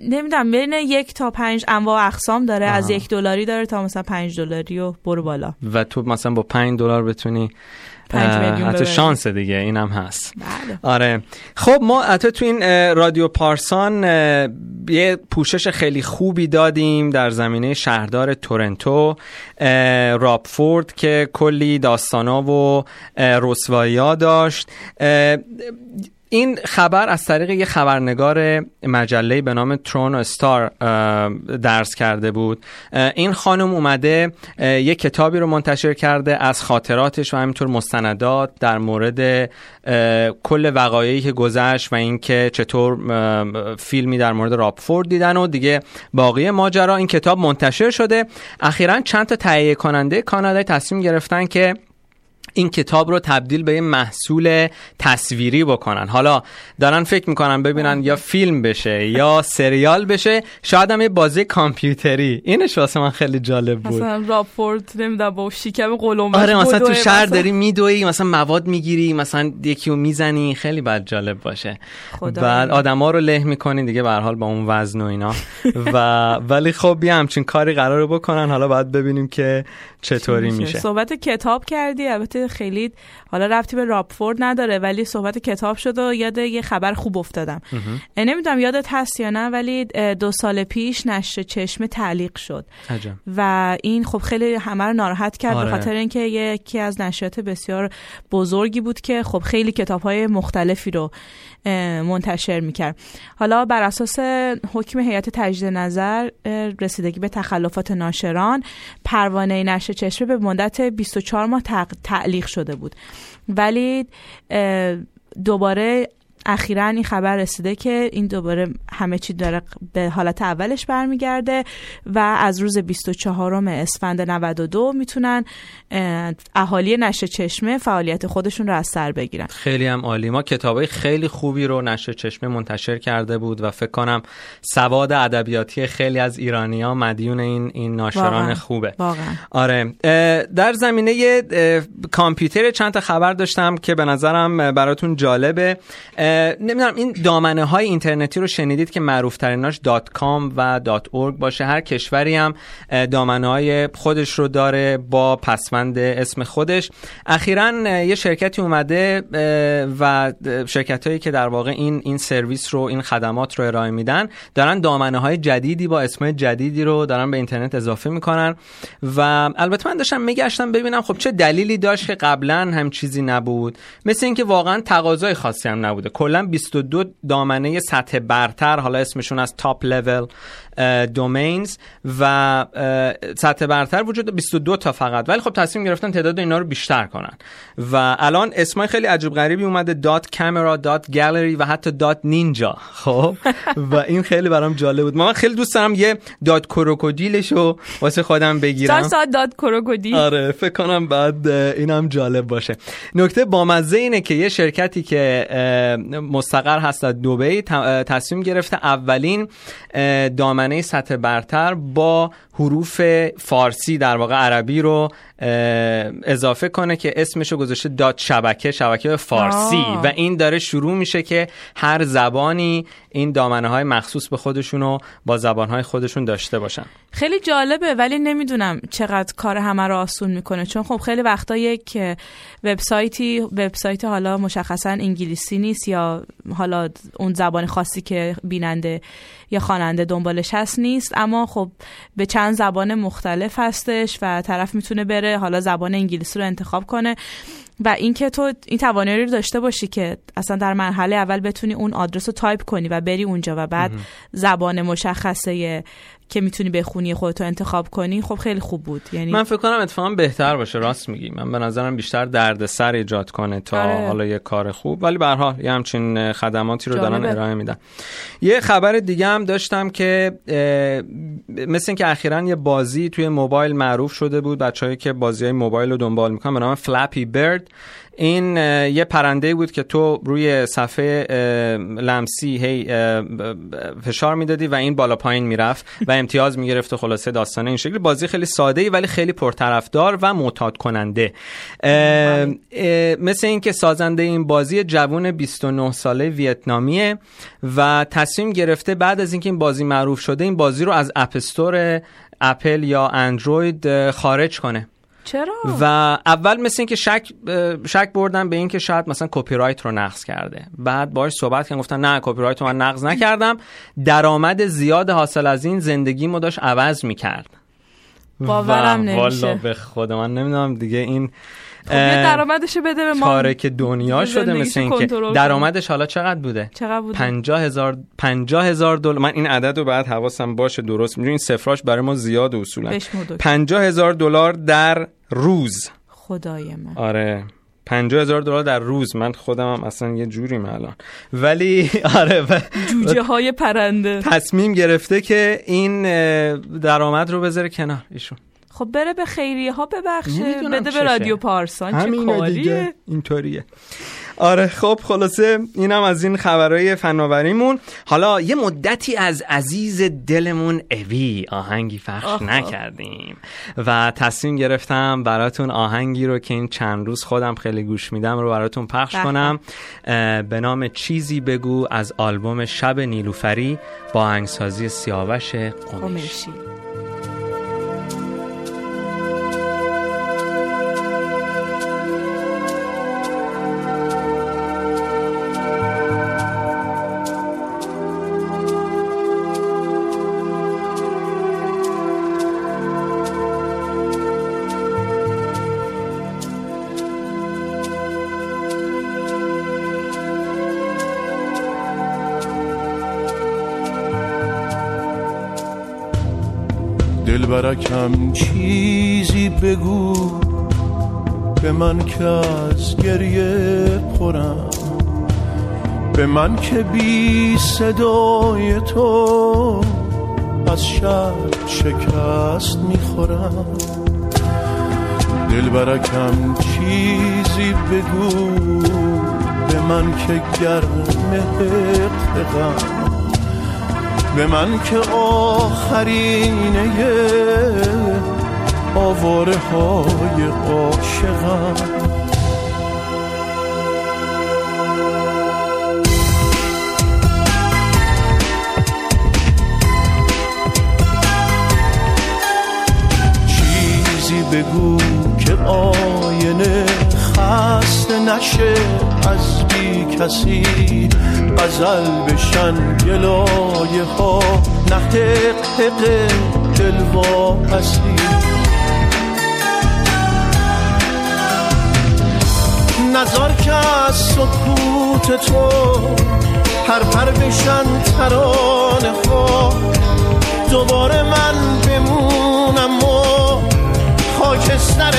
نمی‌دونم بین یک تا پنج انواع اقسام داره. از آها. یک دلاری داره تا مثلا پنج دلاری و برو بالا. و تو مثلا با 5 دلار بتونی پنج حتی. شانس دیگه. اینم هست. بله. آره. خب ما حتی تو این رادیو پارسان یه پوشش خیلی خوبی دادیم در زمینه شهردار تورنتو اه، راپفورد که کلی داستانا و رسوایی داشت. این خبر از طریق یه خبرنگار مجله به نام ترون استار درس کرده بود. این خانم اومده یه کتابی رو منتشر کرده از خاطراتش و همینطور مستندات در مورد کل وقایعی که گذشت و اینکه چطور فیلمی در مورد راپفورد دیدن و دیگه باقی ماجرا. این کتاب منتشر شده. اخیرا چند تا تهیه کننده کانادایی تصمیم گرفتن که این کتاب رو تبدیل به یه محصول تصویری بکنن. حالا دارن فکر می‌کنن ببینن یا فیلم بشه یا سریال بشه شاید هم یه بازی کامپیوتری. اینش واسه من خیلی جالب بود. مثلا راپورت نمی‌دونم با شکم قلمبش آره مثلا تو شهر مثلا. داری میدوی مثلا مواد می‌گیری مثلا یکی رو می‌زنی. خیلی بعد جالب باشه. خدا بعد آدما رو له می‌کنی دیگه به حال با اون وزن و اینا. و ولی خب یه همچین کاری قرار بکنن. حالا باید ببینیم که چطوری میشه. صحبت کتاب کردی؟ البته خیلی حالا رفتی به راپفورد نداره ولی صحبت کتاب شد و یاد یه خبر خوب افتادم نمی‌دونم یادت هست یا نه ولی دو سال پیش نشر چشمه تعلیق شد عجب. و این خب خیلی همه رو ناراحت کرد آره. به خاطر اینکه یکی از نشریات بسیار بزرگی بود که خب خیلی کتاب های مختلفی رو منتشر می‌کرد. حالا بر اساس حکم هیئت تجدید نظر رسیدگی به تخلفات ناشران پروانه نشر چشمه به مدت 24 ماه تعلیق شده بود. ولی دوباره اخیرا این خبر رسیده که این دوباره همه چی داره به حالت اولش برمیگرده و از روز 24 اسفند 92 می‌تونن اه، اهالی نشر چشمه فعالیت خودشون رو از سر بگیرن. خیلی هم عالی. ما کتابای خیلی خوبی رو نشر چشمه منتشر کرده بود و فکر کنم سواد ادبیاتی خیلی از ایرانی ها مدیون این این ناشران واقعا. خوبه. واقعا. آره. در زمینه کامپیوتر چند تا خبر داشتم که به نظرم براتون جالبه. نمی‌دونم این دامنه های اینترنتی رو شنیدید که معروف تریناش .com و .org باشه. هر کشوری هم دامنه های خودش رو داره با پسوند اسم خودش. اخیرا یه شرکتی اومده و شرکت هایی که در واقع این این سرویس رو این خدمات رو ارائه میدن دارن دامنه های جدیدی با اسم جدیدی رو دارن به اینترنت اضافه می‌کنن. و البته من داشتم میگشتم ببینم خب چه دلیلی داشت که قبلا هم چیزی نبود. مثل اینکه واقعا تقاضای خاصی هم نبوده. کلا 22 دامنه سطح برتر حالا اسمشون از تاپ لول دومینز و سطح برتر وجود داره، 22 تا فقط. ولی خب تصمیم گرفتن تعداد اینا رو بیشتر کنن. و الان اسمای خیلی عجیب غریبی اومده dot camera dot gallery و حتی dot ninja خب؟ و این خیلی برام جالب بود. من خیلی دوست دارم یه dot crocodile شو واسه خودم بگیرم. ساعت dot crocodile آره فکر کنم بعد اینم جالب باشه. نکته بامزه اینه که یه شرکتی که مستقر هست از دبی تصمیم گرفته اولین اه، دامنه سطح برتر با حروف فارسی در واقع عربی رو اضافه کنه که اسمشو گذاشته دات شبکه شبکه فارسی. آه. و این داره شروع میشه که هر زبانی این دامنه های مخصوص به خودشون رو با زبان های خودشون داشته باشن. خیلی جالبه ولی نمی‌دونم چقدر کار همه رو آسون می‌کنه. چون خب خیلی وقتا یک وبسایتی وبسایت حالا مشخصا انگلیسی نیست یا حالا اون زبان خاصی که بیننده یا خواننده دنبالش هست نیست. اما خب به چند زبان مختلف هستش و طرف می‌تونه بره حالا زبان انگلیسی رو انتخاب کنه و اینکه تو این توانایی رو داشته باشی که اصلا در مرحله اول بتونی اون آدرس رو تایپ کنی و بری اونجا و بعد زبان مشخصه که می‌تونی بخونی خودتو انتخاب کنی خب خیلی خوب بود. یعنی من فکر کنم اتفاقا بهتر باشه راست میگی. من به نظرم بیشتر دردسر ایجاد کنه تا آره. حالا یه کار خوب. ولی به هر حال یه همچین خدماتی رو دارن. ارائه میدن. یه خبر دیگه هم داشتم که مثل اینکه اخیرا یه بازی توی موبایل معروف شده بود. بچه‌ای که بازی های موبایل رو دنبال می‌کنن به نام فلپی برد این یه پرنده بود که تو روی صفحه لمسی هی فشار می‌دادی و این بالا پایین می‌رفت و امتیاز می‌گرفت و خلاصه داستانه این شکلی بازی خیلی ساده ای ولی خیلی پرطرفدار و معتاد کننده مثل اینکه سازنده این بازی جوون 29 ساله ویتنامیه و تصمیم گرفته بعد از اینکه این بازی معروف شده این بازی رو از App Store اپل یا اندروید خارج کنه. چرا؟ و اول مثل اینکه شک شک بردن به اینکه شاید مثلا کپی رایت رو نقض کرده. بعد باهاش صحبت کردن گفتن نه کپی رایت رو من نقض نکردم. درآمد زیاد حاصل از این زندگیمو داشت عوض می‌کرد. باورم نمیشه. والا به خود من نمی‌دونم دیگه این خب یه درآمدشو بده به ما کاره که دنیا شده مثل اینکه. درآمدش حالا چقدر بوده؟ چقدر بوده؟ پنجاه هزار پنجاه هزار دلار من این عدد رو بعد حواسم باشه درست می‌دونی این سفراش برای ما زیاد اصولا. بشمردو. پنجاه هزار دلار در روز. خدای من آره. پنجاه هزار دلار در روز. من خودم هم اصلا یه جوریم الان. ولی آره و جوجه های پرنده. تصمیم گرفته که این درآمد رو بذاره کنار ایشون. خب بره به خیریه ها ببخشه بده به. رادیو پارسان چه کاریه دیگه. اینطوریه. آره خب خلاصه اینم از این خبرهای فناوریمون. حالا یه مدتی از عزیز دلمون اوی آهنگی پخش آها. نکردیم و تصمیم گرفتم براتون آهنگی رو که این چند روز خودم خیلی گوش میدم رو براتون پخش. کنم. به نام چیزی بگو از آلبوم شب نیلوفری با آهنگسازی سیاوش قمیش قمیشی. دلبرکم چیزی بگو به من که از گریه پرم به من که بی صدای تو از شب شکست می‌خورم. دلبرکم چیزی بگو به من که گرم غم به من که آخرینه آواره های عاشقم. چیزی بگو که آینه خسته نشه از کسی غزل بشن گلایه ها نه حق دلوا هستی. نظر که از سکوت تو. پر پر بشن ترانه ها دوباره من بمونم و خاکستر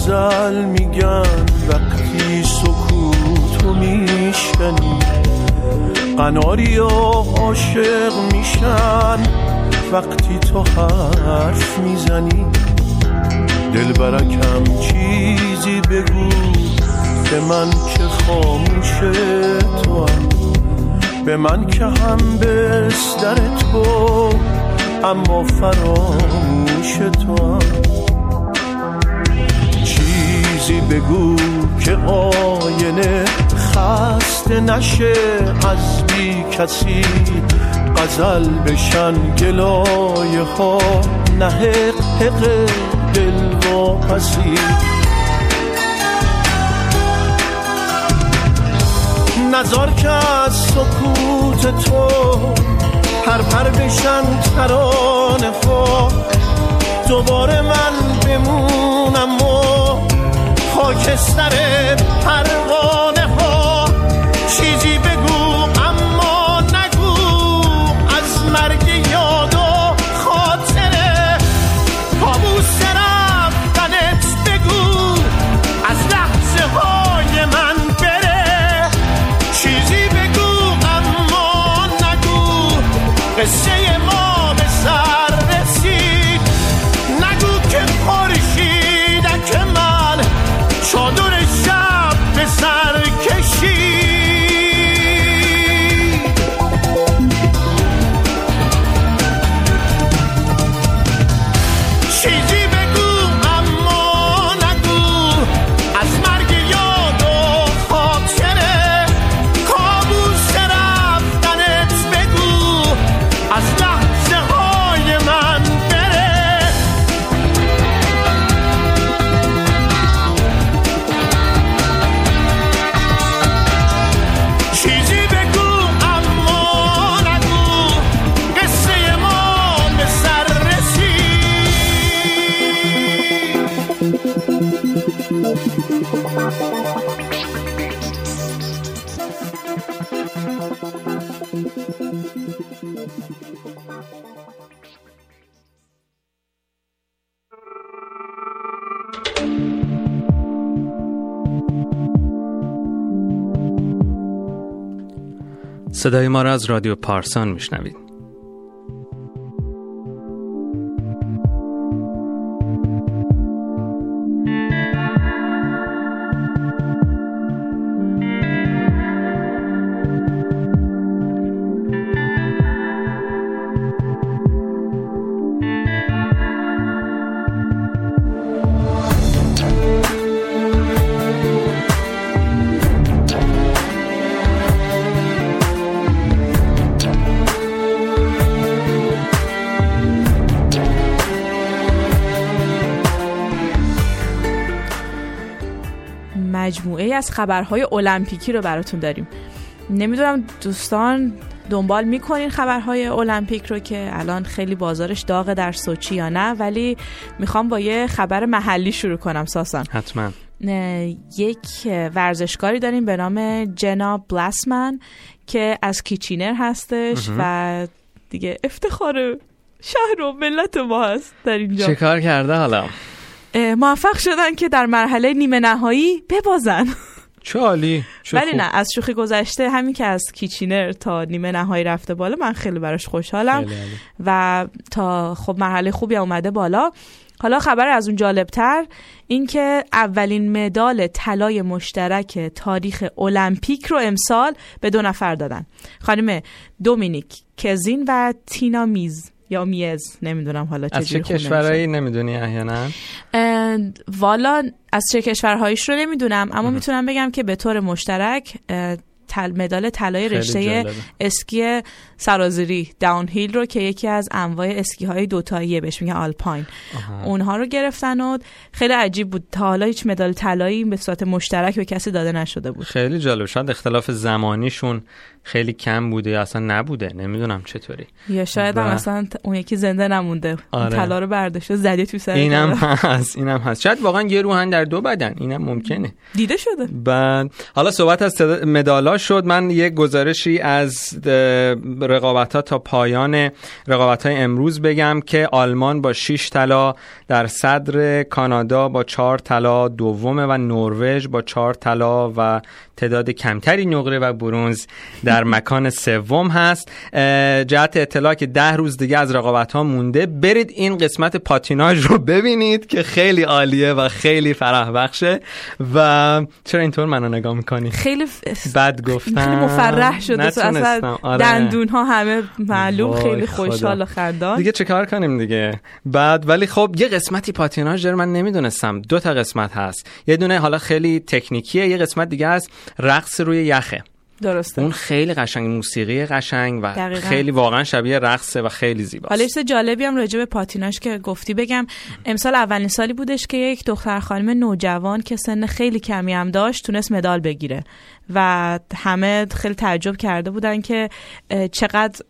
غزل میگن وقتی سکوتو میشکنی قناری ها عاشق میشن. وقتی تو حرف می‌زنی دل برکم چیزی بگو به من که خاموش تو هم به من که هم بستر تو اما فراموش تو هم چیزی بگو که آینه خسته نشه؟ از بی کسی غزل بشن گلایه ها نه حق دل واپسی نظر که از سکوت تو پر پر بشن ترانه ها دوباره من بمونم و خاکستر پروانه ها. چیزی صدای ما را از رادیو پارسان میشنوید. از خبرهای المپیکی رو براتون داریم. نمی‌دونم دوستان دنبال می‌کنین خبرهای المپیک رو که الان خیلی بازارش داغه در سوچی یا نه ولی می‌خوام با یه خبر محلی شروع کنم ساسان. حتما. یک ورزشکاری داریم به نام جنا بلاسمن که از کیچینر هستش و دیگه افتخار شهر و ملت ما هست در اینجا. چه کار کرده حالا؟ موفق شدن که در مرحله نیمه نهایی ببازن. چه عالی چه ولی. نه از شوخی گذشته همین که از کیچینر تا نیمه نهایی رفته بالا من خیلی براش خوشحالم خیلی. و تا خب مرحله خوبی اومده بالا حالا خبر از اون جالبتر این که اولین مدال طلای مشترک تاریخ المپیک رو امسال به دو نفر دادن خانم دومینیک کزین و تینا میز یا میز نمی‌دونم حالا از چه خونده میشه. کشورهایی نمی‌دونی احیانا والا از چه کشورهایش رو نمی‌دونم اما می‌تونم بگم که به طور مشترک تل مدال طلای رشته. اسکی سرازیری داون هیل رو که یکی از انواع اسکی های دوتاییه بهش میگن آلپاین. اونها رو گرفتن و خیلی عجیب بود. تا حالا هیچ مدال طلایی به صورت مشترک به کسی داده نشده بود. خیلی جالب. شاید اختلاف زمانیشون خیلی کم بوده یا اصلا نبوده. نمی‌دونم چطوری. یا شاید هم و- اصلا اون یکی زنده نمونده. آره. طلا رو برداشته زده تو سر اینم. هست اینم هست. شاید واقعا یه روحن در دو بدن. اینم ممکنه. دیده شده. بعد حالا صحبت از مدالا شد. من یک گزارشی از رقابت ها تا پایان رقابت های امروز بگم که آلمان با 6 طلا در صدر کانادا با 4 طلا دومه و نروژ با 4 طلا و تعداد کمتری نقره و برونز در مکان سوم هست. جهت اطلاع که ده روز دیگه از رقابت ها مونده. برید این قسمت پاتیناژ رو ببینید که خیلی عالیه و خیلی فرح بخشه و چرا اینطور منو نگاه می‌کنی؟ خیلی ف- بد گفتم خیلی مفرح شده تو اصلا. آره. دندون ها همه معلوم خیلی. خوشحال و خندان دیگه چه کار کنیم دیگه بعد ولی خب یه قسمتی پاتیناژ داره من نمی‌دونستم دو تا قسمت هست یه دونه حالا خیلی تکنیکیه یه قسمت دیگه هست رقص روی یخه درسته اون خیلی قشنگ موسیقی قشنگ و دقیقاً. خیلی واقعا شبیه رقصه و خیلی زیباست حالا چیز جالبی هم راجع به پاتیناژ که گفتی بگم امسال اولین سالی بودش که یک دختر خانم نوجوان که سن خیلی کمی هم داشت تونست مدال بگیره و همه خیلی تعجب کرده بودن که چقدر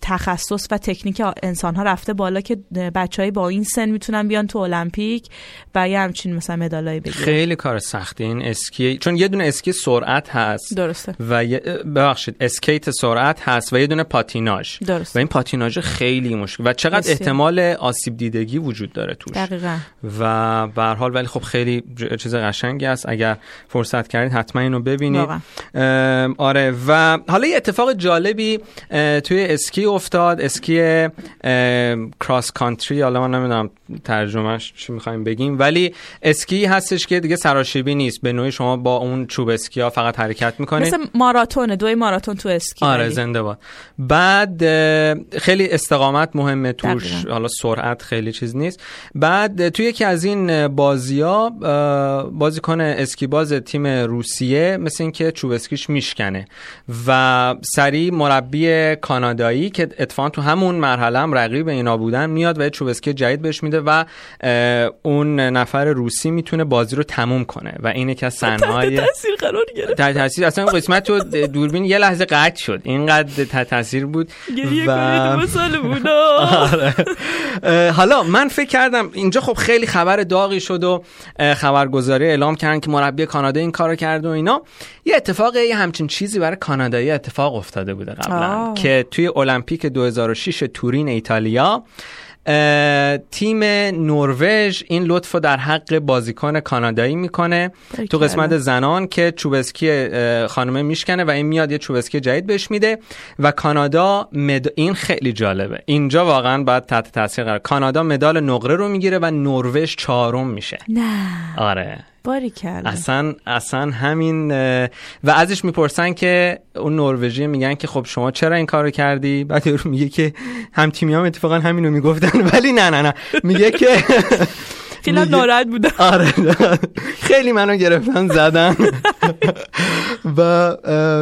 تخصص و تکنیک انسان ها رفته بالا که بچه با این سن می‌تونن بیان تو المپیک و یه همچین مثلا مدالایی بگیرن. خیلی کار سختی. این اسکی چون یه دونه اسکی سرعت هست. درسته. و یه ببخشید اسکیت سرعت هست و یه دونه پاتیناژ. و این پاتیناژ خیلی مشکل و چقدر بسیار. احتمال آسیب دیدگی وجود داره توش. دقیقا. و به حال ولی خب خیلی چیز قشنگی است. اگر فرصت کردید حتما اینو ببینید. آره. و حالا یه اتفاق جالبی اه، توی اسکی افتاد اسکی کراس کانتری حالا من نمی‌دونم ترجمهش چی می‌خوایم بگیم ولی اسکی هستش که دیگه سراشیبی نیست. به نوعی شما با اون چوب اسکی ها فقط حرکت می‌کنید. مثل ماراتونه دوی ماراتون تو اسکی آره ولی. زنده باد. بعد خیلی استقامت مهمه توش. دقیقاً. حالا سرعت خیلی چیز نیست. بعد توی یکی از این بازی ها بازیکن اسکی باز تیم روسیه مثل اینکه چوب اسکیش میشکنه و سریع مربی کانادایی که اتفاقا تو همون مرحله هم رقیب اینا بودن میاد و یه چوب اسکی جدید بهش میده و اون نفر روسی می‌تونه بازی رو تموم کنه و این یکی از صحنه‌های تاثیر قرار گرفت تاثیر اصلا قسمت تو دوربین یه لحظه قطع شد اینقدر تحت تاثیر بود و آره. حالا من فکر کردم اینجا خب خیلی خبر داغی شد و خبرگزاری اعلام کردن که مربی کانادا این کارو کرد و اینا یه اتفاق یه همچین چیزی برای کانادایی اتفاق افتاده بوده قبلا. که توی المپیک 2006 تورین ایتالیا تیم نروژ این لطف رو در حق بازیکن کانادایی می‌کنه. تو. قسمت زنان که چوبسکی خانمه میشکنه و این میاد یه چوبسکی جدید بهش میده و کانادا مد... این خیلی جالبه. اینجا واقعا باید تحت تاثیر قرار کانادا مدال نقره رو می‌گیره و نروژ چهارم میشه. نه. آره. باری کرد اصلا اصلا همین و ازش می‌پرسن که اون نروژی میگن که خب شما چرا این کارو کردی؟ بعد یارو میگه که هم تیمی هم اتفاقا همینو می‌گفتن ولی نه نه نه. میگه که خیلی ناراحت بودم آره. خیلی منو گرفتن زدن. و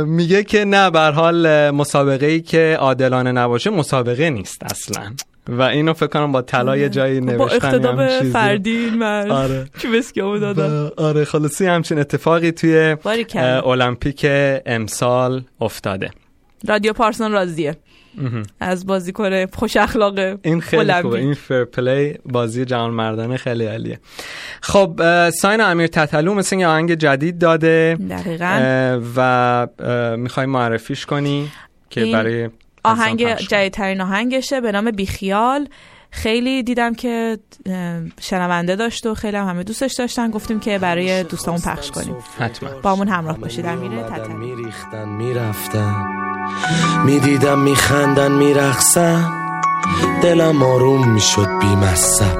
میگه که نه بر حال مسابقه ای که عادلانه نباشه مسابقه نیست اصلا. و اینو فکر کنم با طلا یه جایی با نوشتن اقتداب همین چیزی. فردی من. آره. دادم آره خلاصی همچین اتفاقی توی المپیک امسال افتاده. رادیو پارسان راضیه. از بازیکن خوش اخلاق این خیلی. خوبه. این فر پلی بازی جهان مردانه خیلی عالیه. خب ساین امیر تتلو مثل اینکه آهنگ جدید داده. دقیقا. و می‌خوای معرفیش کنی که برای آهنگ. جدیدترین آهنگشه به نام بیخیال. خیلی دیدم که شنونده داشت و خیلی هم همه دوستش داشتن. گفتیم که برای دوستامون پخش کنیم. حتما. با همون همراه باشید امیره تتلو میریختن می‌رفتن. می‌دیدم میخندن میرقصن. دلم آروم می‌شد بیمصب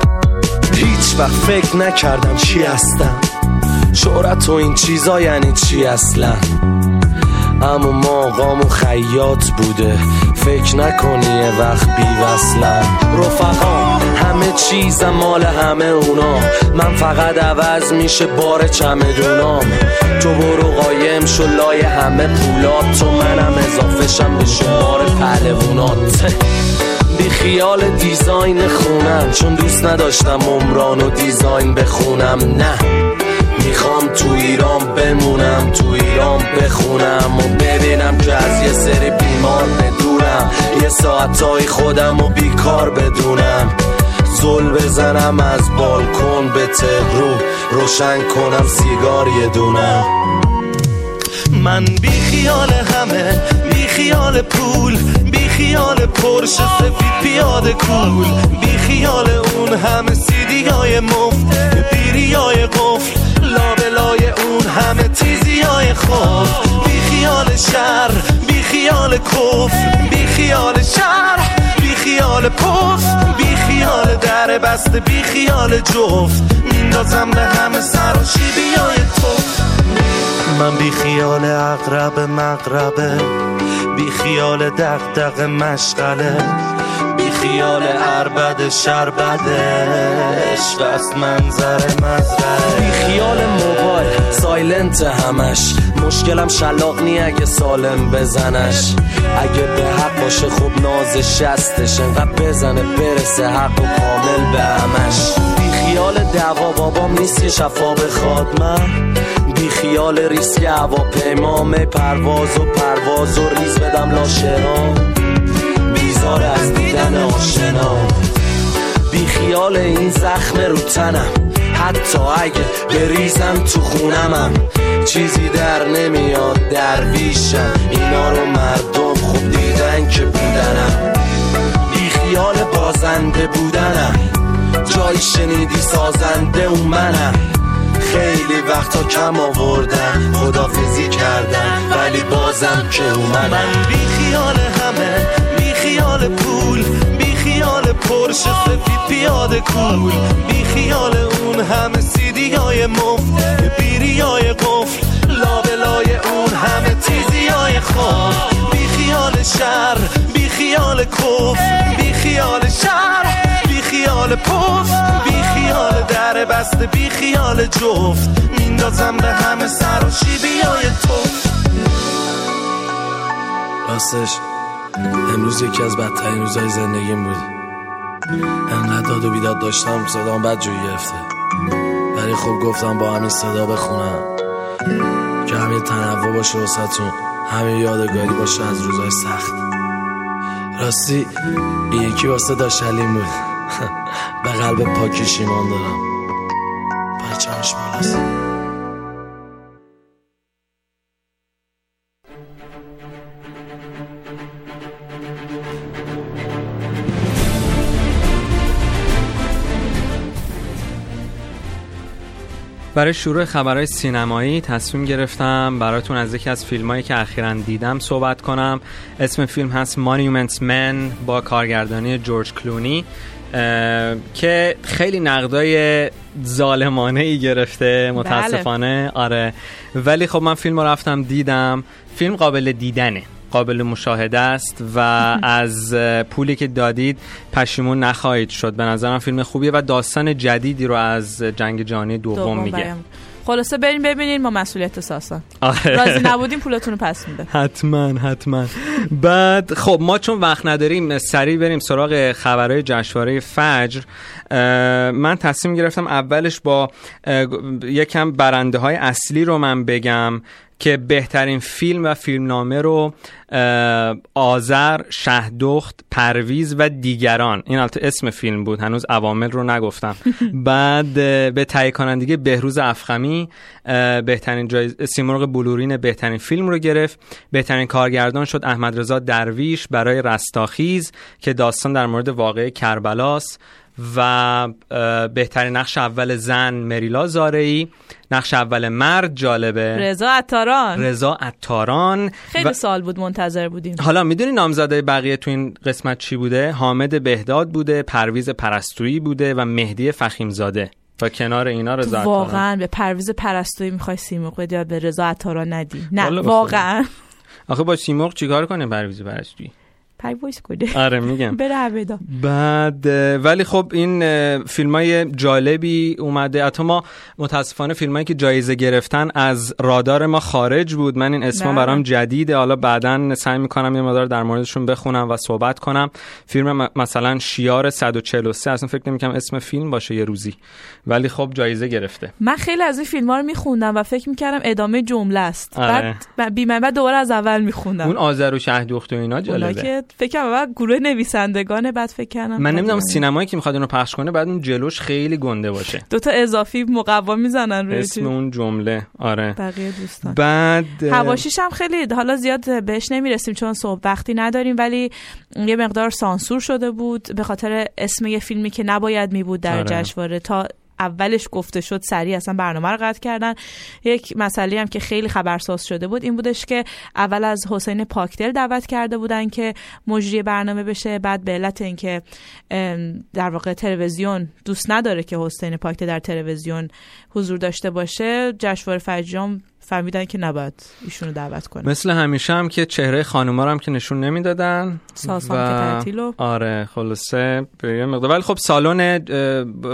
هیچ وقت فکر نکردم چی هستم. شهرت و این چیزا یعنی چی اصلا؟ اما ما قام و خیاط بوده. فکر نکنی وقت بیوصلم رفقا همه چیزم مال همه اونا. من فقط عوض میشه بار چمدونام. تو برو قایم شو لای همه پولات. تو منم اضافه شم به شمار پهلوونات بی خیال دیزاین خونم. چون دوست نداشتم عمران و دیزاین بخونم. نه. می‌خوام تو ایران بمونم تو ایران بخونم و ببینم که از یه سری بیمار بدونم. یه ساعتای خودم و بیکار بدونم. زل بزنم از بالکن به تهرو روشن کنم سیگار یه دونم من بی خیال همه بی خیال پول بی خیال پرش سفید پیاده کول. بی خیال اون همه سیدی های مفت بیری های قفل. لابلای اون همه تیزی های خوف بی خیال شر بی خیال کفر بی خیال شر بی خیال پف بی خیال در بسته بی خیال جفت. میندازم به همه سر و شیبی های تو من بی خیال اقرب مقربه بی خیال دق مشغله. بی خیال عربد شربدش. بست منظر مزرعه. بی خیال موبایل سایلنت همش. مشکلم شلاق نی اگه سالم بزنش. اگه به حق باشه خوب نازش شستش. انقدر بزنه برسه حق و کامل به همش. بی خیال دعوا بابام نیست که شفا بخواد من بی خیال ریسک هواپیمامه پرواز و پرواز و ریز بدم لاشه ها بیزار از دیدن آشنا. بی خیال این زخم رو تنم. حتی اگه بریزم تو خونمم. چیزی در نمیاد درویشم اینا رو مردم خوب دیدن که بودنم. بی خیال بازنده بودنم. جایی شنیدی سازنده اون منم. خیلی وقتا کم آوردم خدافزی کردم ولی بازم که اومدم. بی خیال همه خیال پول بی خیال پرش سفید پیاده کول بی خیال اون همه سیدی های مفت بیری های قفل لابلای اون همه تیزی های خوف بی خیال شر بی خیال کف بی خیال شر بی خیال پف بی خیال در بسته بی خیال جفت. میندازم به همه سر و شیبی های تو راستش. امروز یکی از بدترین روزهای زندگیم بود. انقدر داد و بیداد داشتم صدام بد جوی گرفته. ولی خب گفتم با همین صدا بخونم. که همین تنوع باشه واسهتون همین یادگاری باشه از روزهای سخت. راستی این یکی واسه داشتلیم بود. به قلب پاکیش ایمان دارم. پرچمش بالاست. برای شروع خبرهای سینمایی تصمیم گرفتم براتون از یکی از فیلمایی که اخیرا دیدم صحبت کنم. اسم فیلم هست Monuments Men با کارگردانی جورج کلونی که خیلی نقدای ظالمانه ای گرفته متاسفانه. آره. ولی خب من فیلم رو رفتم دیدم. فیلم قابل دیدنه. قابل مشاهده است و از پولی که دادید پشیمون نخواهید شد. به نظرم فیلم خوبیه و داستان جدیدی رو از جنگ جهانی دوم دوم میگه. بیان. خلاصه بریم ببینین ما مسئولیت ساسان آره. راضی نبودیم پولتون رو پس میده حتما حتما. بعد خب ما چون وقت نداریم سریع بریم سراغ خبرهای جشنواره فجر. من تصمیم گرفتم اولش با یکم برنده های اصلی رو من بگم. که بهترین فیلم و فیلمنامه رو آذر، شهدخت، پرویز و دیگران. این البته اسم فیلم بود هنوز عوامل رو نگفتم. بعد به تهیه کنندگی بهروز افخمی بهترین جایز سیمرغ بلورین بهترین فیلم رو گرفت. بهترین کارگردان شد احمد رضا درویش برای رستاخیز که داستان در مورد واقعه کربلاست. و بهترین نقش اول زن مریلا زارعی نقش اول مرد جالبه. رضا عطاران. رضا عطاران. خیلی و- سال بود منتظر بودیم. حالا می‌دونی نامزده بقیه تو این قسمت چی بوده؟ حامد بهداد بوده پرویز پرستویی بوده و مهدی فخیمزاده. و کنار اینا رضا عطاران. واقعا به پرویز پرستویی می‌خوای سیمرغ بدی به رضا عطاران ندی؟ نه واقعا. آخه با سیمرغ چیکار کنه پرویز پرستویی؟ پای وایس کده. آره میگم. بره بعد ولی خب این فیلم های جالبی اومده. حتی ما متاسفانه فیلم هایی که جایزه گرفتن از رادار ما خارج بود. من این اسما بله. برام جدیده. حالا بعدا سعی می‌کنم یه مقدار در موردشون بخونم و صحبت کنم. فیلم مثلا شیار 143 اصلا فکر نمی‌کنم اسم فیلم باشه یه روزی. ولی خب جایزه گرفته. من خیلی از این فیلم ها رو میخوندم و فکر می‌کردم ادامه جمله است. آره. بعد بی بعد دوباره از اول میخوندم. اون آذر و شهدخت و اینا جالبه. فکر کنم گروه نویسندگان بعد فکر کردم من نمی‌دونم سینمایی که می‌خواد اونو پخش کنه بعد اون جلوش خیلی گنده باشه دو تا اضافی مقوا می‌زنن روی اسم. اون جمله آره بقیه دوستان بعد اه، هواشیش هم خیلی حالا زیاد بهش نمی‌رسیم چون صبح وقتی نداریم ولی یه مقدار سانسور شده بود به خاطر اسم یه فیلمی که نباید می بود در آره. جشنواره تا اولش گفته شد سریع اصلا برنامه رو قطع کردن. یک مسئله هم که خیلی خبرساز شده بود این بودش که اول از حسین پاکدل دعوت کرده بودن که مجری برنامه بشه بعد به علت اینکه در واقع تلویزیون دوست نداره که حسین پاکدل در تلویزیون حضور داشته باشه جشنواره فرجام فهمیدن که نباید ایشونو دعوت کنه مثل همیشه هم که چهره خانوما رو هم که نشون نمی‌دادن. ساسان که تعطیلو. آره خلاصه به یه مقدار. ولی خب سالن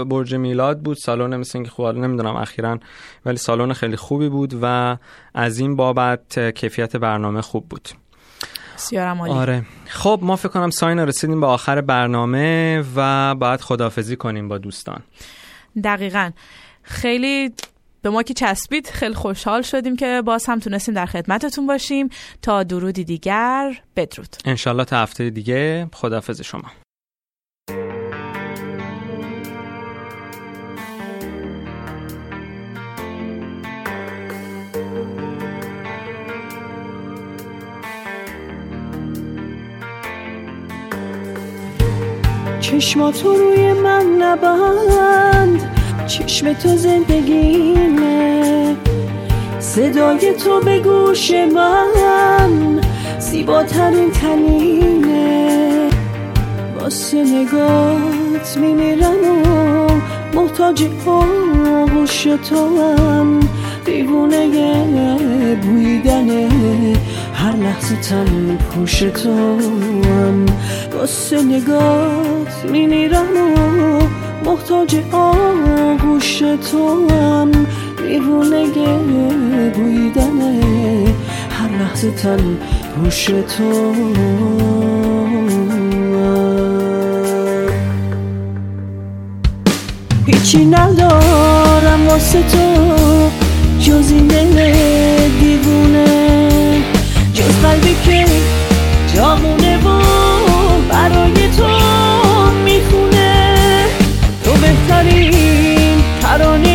برج میلاد بود. سالن مثل اینکه خوب نمی‌دونم اخیرا ولی سالن خیلی خوبی بود و از این بابت کیفیت برنامه خوب بود. بسیارم عالی. آره. خب ما فکر کنم ساینا رسیدیم به آخر برنامه و باید خدافزی کنیم با دوستان. دقیقا. خیلی به ما که چسبید خیلی خوشحال شدیم که باز هم تونستیم در خدمتتون باشیم. تا درودی دیگر بدرود. انشالله تا هفته دیگه. خدافز شما. چشماتو روی من نبند. چشم تو زندگیمه. صدای تو به گوش من زیباترین تنینه. واسه نگات میمیرم و محتاج آغوش تو هم. دیوونه بویدن هر لحظه تن پوش تو هم. واسه نگات میمیرم و محتاج آغوش تو هم دیوونه بویدن هر لحظه تن پوش تو هیچی ندارم واسه تو جز این دل دیوونه جز قلبی که جامونه و برای تو. تو بهترین ترانه برای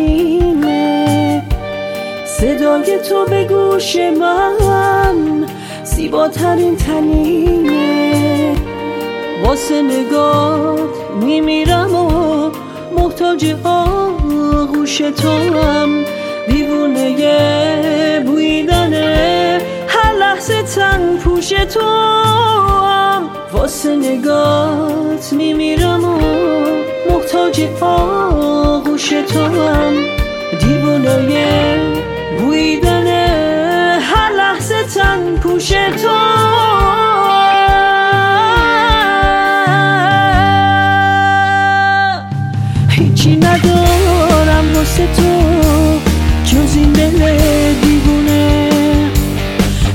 زندگیمه صدای تو به گوش من زیباترین تنینه. واسه نگات میمیرم و محتاج آغوش تو هم دیوونه بویدن هر لحظه تن پوش تو هم واسه نگات میمیرم و محتاج آغوش تو هم دیوونه بویدن هر لحظه تن پوش تو. هیچی ندارم واسه تو جز این دل دیوونه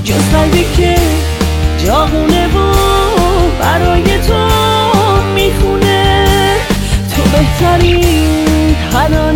جز قلبی که جاغونه زمین تنها